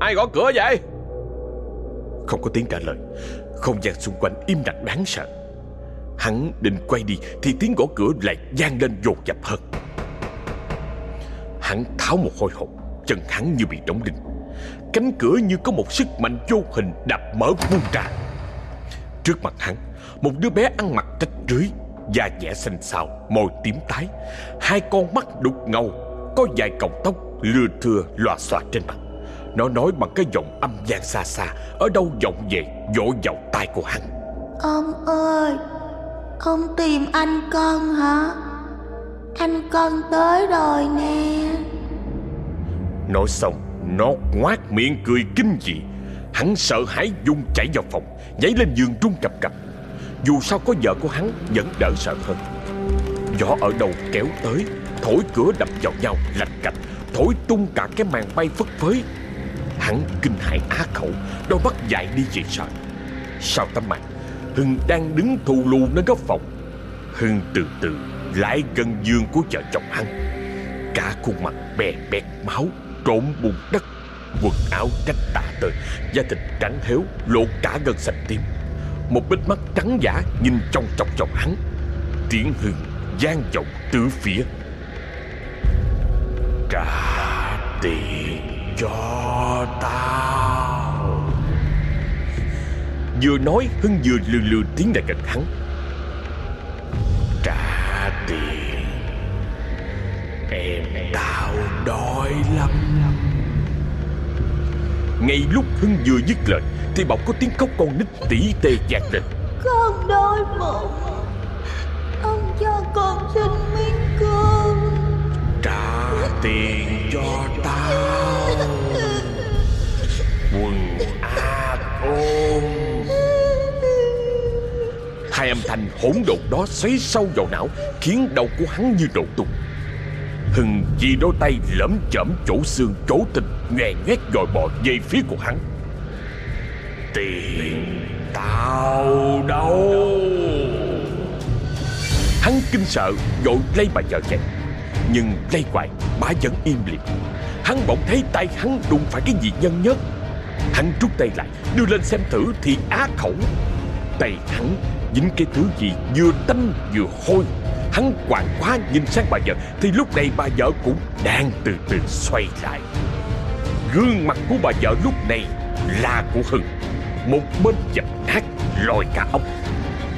D: Ai gõ cửa vậy?
A: Không có tiếng trả lời. Không gian xung quanh im lặng đáng sợ. Hắn định quay đi Thì tiếng gõ cửa lại vang lên dồn dập hơn. Hắn tháo một hôi hộp, Chân hắn như bị đóng đinh. Cánh cửa như có một sức mạnh vô hình đập mở vung ra. Trước mặt hắn, Một đứa bé ăn mặc trách rưới, Da dẻ xanh xao, Môi tím tái. Hai con mắt đục ngầu, Có vài cọng tóc lưa thưa loà xòa trên mặt. Nó nói bằng cái giọng âm gian xa xa Ở đâu vọng về vỗ vào tai của hắn.
B: Ông ơi Ông tìm anh con hả? Anh con tới rồi nè.
A: Nói xong Nó ngoác miệng cười kinh dị. Hắn sợ hãi dung chạy vào phòng Nhảy lên giường run cập cập Dù sao có vợ của hắn vẫn đỡ sợ hơn. Gió ở đầu kéo tới Thổi cửa đập vào nhau lạch cạch Thổi tung cả cái màn bay phất phới. Hắn kinh hãi á khẩu, Đôi mắt dại đi vì sợ Sau tấm màn, Hưng đang đứng thù lù nơi góc phòng. Hưng từ từ lại gần giường của vợ chồng hắn. Cả khuôn mặt bè bẹt máu, Trộn bùn đất. Quần áo rách tả tơi, Da thịt trắng héo, lộ cả gân xanh tím. Một bít mắt trắng giả nhìn trong chọc chọc hắn. Tiếng hưng gian vọng từ phía Trả tiền cho tao. Vừa nói, Hưng vừa lừ lừ tiếng lại cạnh hắn. Trả tiền. Em tao đói lắm. Ngay lúc Hưng vừa dứt lời, Thì bỗng có tiếng khóc con nít tỉ tê vang lên.
B: Con đói bụng. Ông cho con xin miếng cơm
A: tiền cho tao. Quần A ôm. Hai âm thanh hỗn độn đó xoáy sâu vào não, Khiến đầu của hắn như đổ tung. Hưng chỉ đôi tay lẫm chẩm chỗ xương, chỗ thịt Nghe nhét dòi bò về phía của hắn. Tiền tao đâu? Hắn kinh sợ, vội lấy bà vợ chạy nhưng lây hoài bà vẫn im liệt Hắn bỗng thấy tay hắn đụng phải cái gì nhân nhất Hắn rút tay lại, đưa lên xem thử thì á khẩu. Tay hắn dính cái thứ gì vừa tanh vừa hôi. Hắn quảng quá nhìn sang bà vợ, Thì lúc này bà vợ cũng đang từ từ xoay lại. Gương mặt của bà vợ lúc này là của Hưng. Một bên dập nát lòi cả ốc.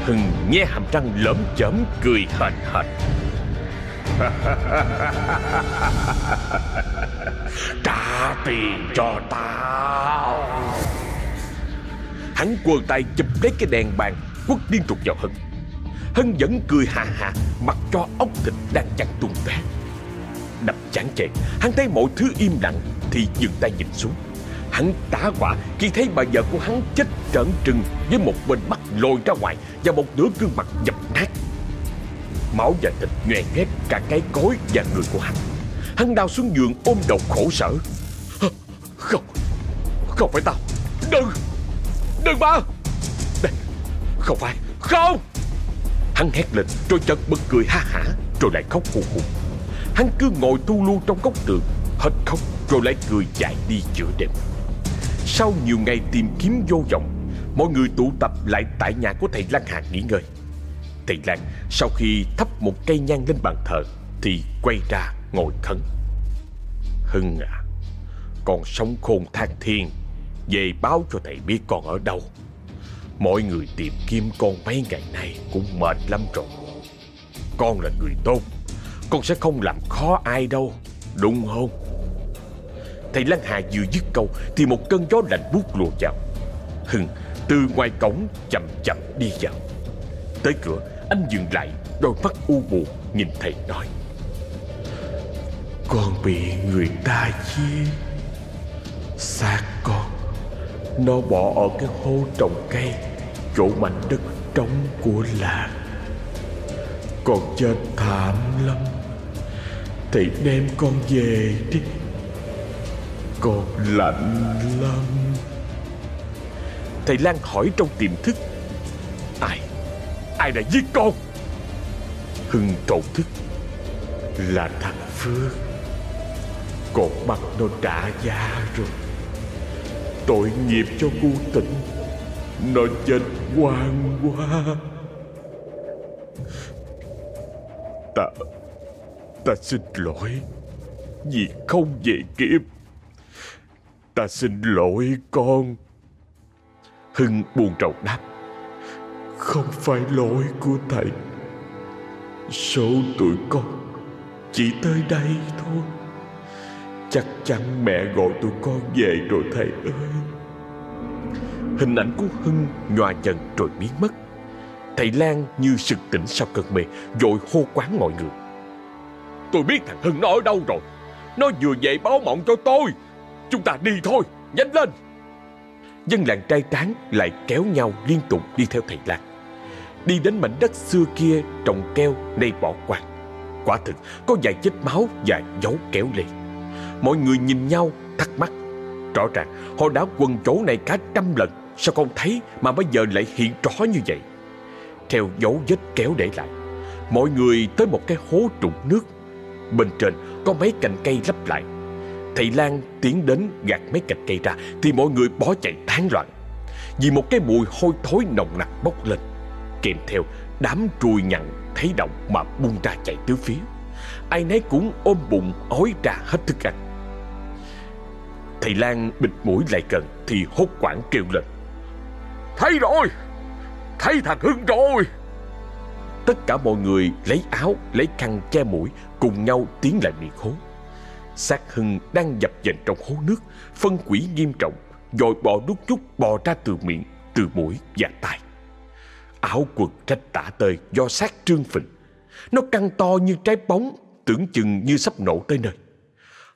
A: Hưng nghe hàm răng lởm chởm, cười hờn hệt. Trả tiền cho tao. Hắn quơ tay chụp lấy cái đèn bàn, Quất liên tục vào hân. Hân vẫn cười hà hà, Mặc cho ốc thịt đang chặt tung té. Đập chán chệ Hắn thấy mọi thứ im lặng Thì dừng tay nhìn xuống. Hắn tá quả khi thấy bà vợ của hắn chết trợn trừng Với một bên mắt lồi ra ngoài Và một nửa gương mặt dập nát. Máu và thịt nhoèn nhét cả cái cối và người của hắn. Hắn đau xuống giường ôm đầu khổ sở. Không Không phải tao. Đừng Đừng ba Đây, Không phải, Không. Hắn hét lên rồi chợt bật cười ha hả, Rồi lại khóc hù hù Hắn cứ ngồi tu lu trong góc tường, Hết khóc, rồi lại cười dài đi giữa đêm. Sau nhiều ngày tìm kiếm vô vọng, Mọi người tụ tập lại tại nhà của thầy Lan hạc nghỉ ngơi. Thầy Lan. Sau khi thắp một cây nhang lên bàn thờ, Thì quay ra ngồi khấn. Hưng à Con sống khôn thang thiên, Về báo cho thầy biết con ở đâu. Mọi người tìm kiếm con mấy ngày nay Cũng mệt lắm rồi. Con là người tốt, Con sẽ không làm khó ai đâu, Đúng không? Thầy Lan Hà vừa dứt câu Thì một cơn gió lạnh buốt lùa vào. Hưng từ ngoài cổng chậm chậm đi vào. Tới cửa, anh dừng lại, Đôi mắt u buồn nhìn thầy nói. Con bị người ta giết. Xác con, Nó bỏ ở cái hố trồng cây, Chỗ mảnh đất trống của làng. Con chết thảm lắm. Thầy đem con về đi. Con lạnh lắm. Thầy Lan hỏi trong tiềm thức Ai đã giết con Hưng trộn thức Là thằng Phước. Cột mặt nó trả giá rồi. Tội nghiệp cho cô tỉnh, Nó chết hoang quá Ta Ta xin lỗi, Vì không về kịp Ta xin lỗi con. Hưng buồn rầu đáp. Không phải lỗi của thầy. Số tụi con Chỉ tới đây thôi. Chắc chắn mẹ gọi tụi con về rồi thầy ơi. Hình ảnh của Hưng nhòa dần rồi biến mất. Thầy Lan như sực tỉnh sau cơn mê, Vội hô quán mọi người. Tôi biết thằng Hưng nó ở đâu rồi. Nó vừa dậy báo mộng cho tôi. Chúng ta đi thôi, Nhanh lên. Dân làng trai tráng lại kéo nhau liên tục đi theo thầy Lan. Đi đến mảnh đất xưa kia trồng keo nay bỏ quang Quả thực, có vài vết máu và dấu kéo lê Mọi người nhìn nhau, thắc mắc. Rõ ràng họ đã quần chỗ này cả trăm lần, Sao không thấy mà bây giờ lại hiện rõ như vậy? Theo dấu vết kéo để lại, Mọi người tới một cái hố trụng nước. Bên trên có mấy cành cây lấp lại. Thầy Lan tiến đến gạt mấy cành cây ra, Thì mọi người bỏ chạy tán loạn. Vì một cái mùi hôi thối nồng nặc bốc lên. Kèm theo, đám trùi nhặn thấy động mà buông ra chạy tứ phía. Ai nấy cũng ôm bụng, ói ra hết thức ăn. Thầy Lan bịt mũi lại gần Thì hốt quảng kêu lên. Thấy rồi! Thấy thằng Hưng rồi! Tất cả mọi người lấy áo, Lấy khăn che mũi, Cùng nhau tiến lại miệng hố. Xác Hưng đang dập dềnh trong hố nước, Phân quỷ nghiêm trọng Rồi bò đút chút bò ra từ miệng, Từ mũi và tai. Áo quần rách tả tơi do sát trương phình. Nó căng to như trái bóng, Tưởng chừng như sắp nổ tới nơi.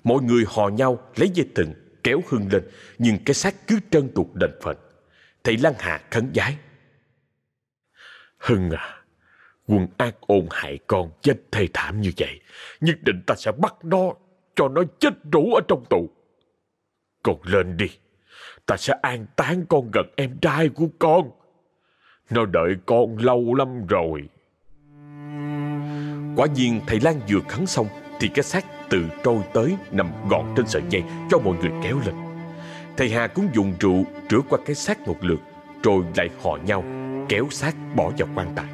A: Mọi người hò nhau lấy dây thừng, Kéo Hưng lên, Nhưng cái xác cứ trơn tuột đền phệnh Thầy Lan Hà khấn giái. Hưng à Quân ác ôn hại con, chết thê thảm như vậy. Nhất định ta sẽ bắt nó, Cho nó chết rủ ở trong tù. Con lên đi, Ta sẽ an táng con gần em trai của con. Nó đợi con lâu lắm rồi. Quả nhiên thầy Lan vừa khắn xong Thì cái xác từ trôi tới Nằm gọn trên sợi dây cho mọi người kéo lên. Thầy Hà cũng dùng rượu rửa qua cái xác một lượt, Rồi lại họ nhau, Kéo xác bỏ vào quan tài.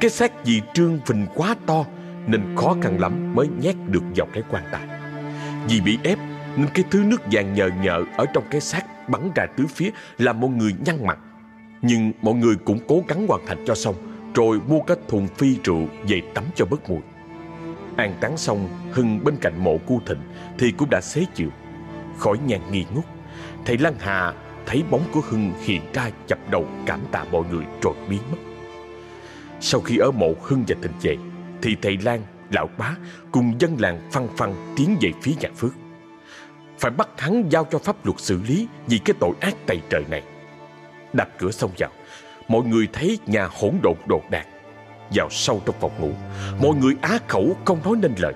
A: Cái xác vì trương phình quá to Nên khó khăn lắm mới nhét được vào cái quan tài. Vì bị ép Nên cái thứ nước vàng nhờ nhợ Ở trong cái xác bắn ra tứ phía Làm mọi người nhăn mặt nhưng mọi người cũng cố gắng hoàn thành cho xong Rồi mua cái thùng phi rượu Về tắm cho bớt mùi An táng xong Hưng bên cạnh mộ cu thịnh Thì cũng đã xế chiều Khỏi nhàn nghi ngút Thầy Lan Hà thấy bóng của Hưng hiện ra chập đầu cảm tạ mọi người rồi biến mất. Sau khi ở mộ Hưng và Thịnh về, thì thầy Lan, lão bá cùng dân làng phăng phăng tiến về phía nhà Phước. Phải bắt hắn giao cho pháp luật xử lý vì cái tội ác tày trời này. Đập cửa xông vào, mọi người thấy nhà hỗn độn đột đạc. Vào sâu trong phòng ngủ, mọi người á khẩu không nói nên lời.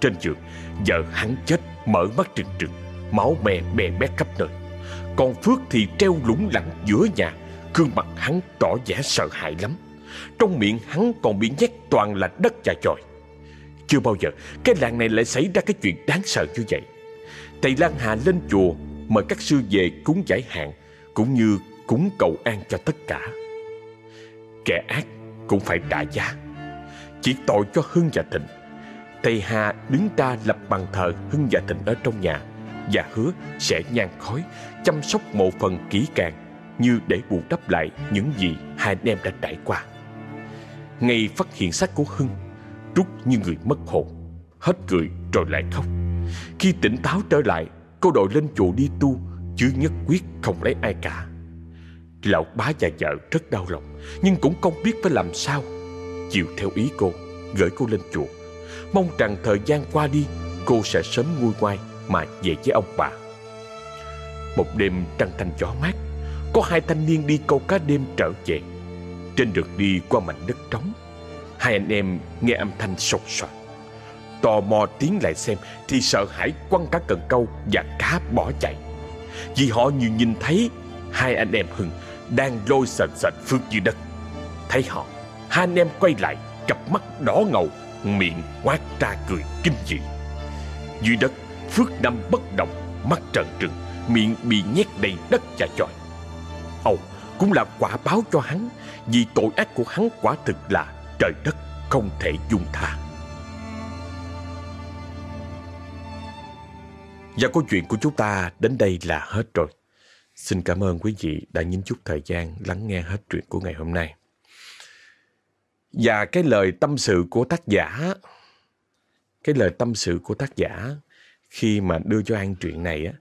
A: Trên giường, vợ hắn chết mở mắt trừng trừng, máu me bè bét khắp nơi. Còn Phước thì treo lủng lẳng giữa nhà Gương mặt hắn tỏ vẻ sợ hãi lắm Trong miệng hắn còn bị nhét toàn là đất và chòi Chưa bao giờ cái làng này lại xảy ra cái chuyện đáng sợ như vậy Thầy Lan Hà lên chùa Mời các sư về cúng giải hạn Cũng như cúng cầu an cho tất cả. Kẻ ác cũng phải trả giá. Chỉ tội cho Hưng và Thịnh. Tây Hà đứng ra lập bàn thờ Hưng và Thịnh ở trong nhà và hứa sẽ nhang khói, chăm sóc mộ phần kỹ càng như để bù đắp lại những gì hai anh em đã trải qua. Ngày phát hiện xác của Hưng, Trúc như người mất hồn, hết cười rồi lại khóc. Khi tỉnh táo trở lại, cô đội lên chùa đi tu, chứ nhất quyết không lấy ai cả. Lão bá và vợ rất đau lòng, nhưng cũng không biết phải làm sao. Chịu theo ý cô, gửi cô lên chùa. Mong rằng thời gian qua đi, cô sẽ sớm nguôi ngoai mà về với ông bà. Một đêm trăng thanh gió mát, có hai thanh niên đi câu cá đêm trở về. Trên đường đi qua mảnh đất trống, hai anh em nghe âm thanh sột soạt. Tò mò tiến lại xem thì sợ hãi quăng cả cần câu và cá bỏ chạy. Vì họ như nhìn thấy hai anh em Hưng đang lôi sần sần phước dưới đất. Thấy họ, hai anh em quay lại, cặp mắt đỏ ngầu, miệng quát ra cười kinh dị. Dưới đất, Phước nằm bất động, mắt trợn trừng, miệng bị nhét đầy đất và chọi. Âu, cũng là quả báo cho hắn, vì tội ác của hắn quả thực là trời đất không thể dung tha. Và câu chuyện của chúng ta đến đây là hết rồi. Xin cảm ơn quý vị đã nhín chút thời gian lắng nghe hết truyện của ngày hôm nay. Và cái lời tâm sự của tác giả, cái lời tâm sự của tác giả khi mà đưa cho An chuyện này á,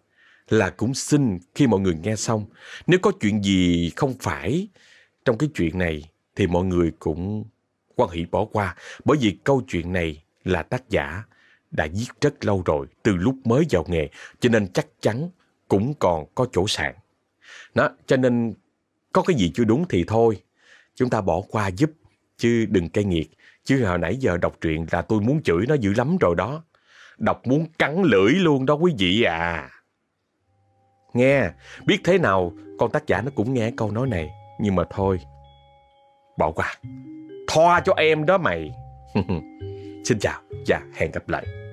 A: là cũng xin khi mọi người nghe xong, nếu có chuyện gì không phải trong cái chuyện này thì mọi người cũng quan hỷ bỏ qua. Bởi vì câu chuyện này là tác giả đã viết rất lâu rồi, từ lúc mới vào nghề, cho nên chắc chắn cũng còn có chỗ sạn. Đó, cho nên có cái gì chưa đúng thì thôi, chúng ta bỏ qua giúp, chứ đừng cay nghiệt. Chứ hồi nãy giờ đọc truyện là tôi muốn chửi nó dữ lắm rồi đó. Đọc muốn cắn lưỡi luôn đó quý vị à. Nghe, biết thế nào con tác giả nó cũng nghe câu nói này. Nhưng mà thôi, bỏ qua. Thoa cho em đó mày. Xin chào và hẹn gặp lại.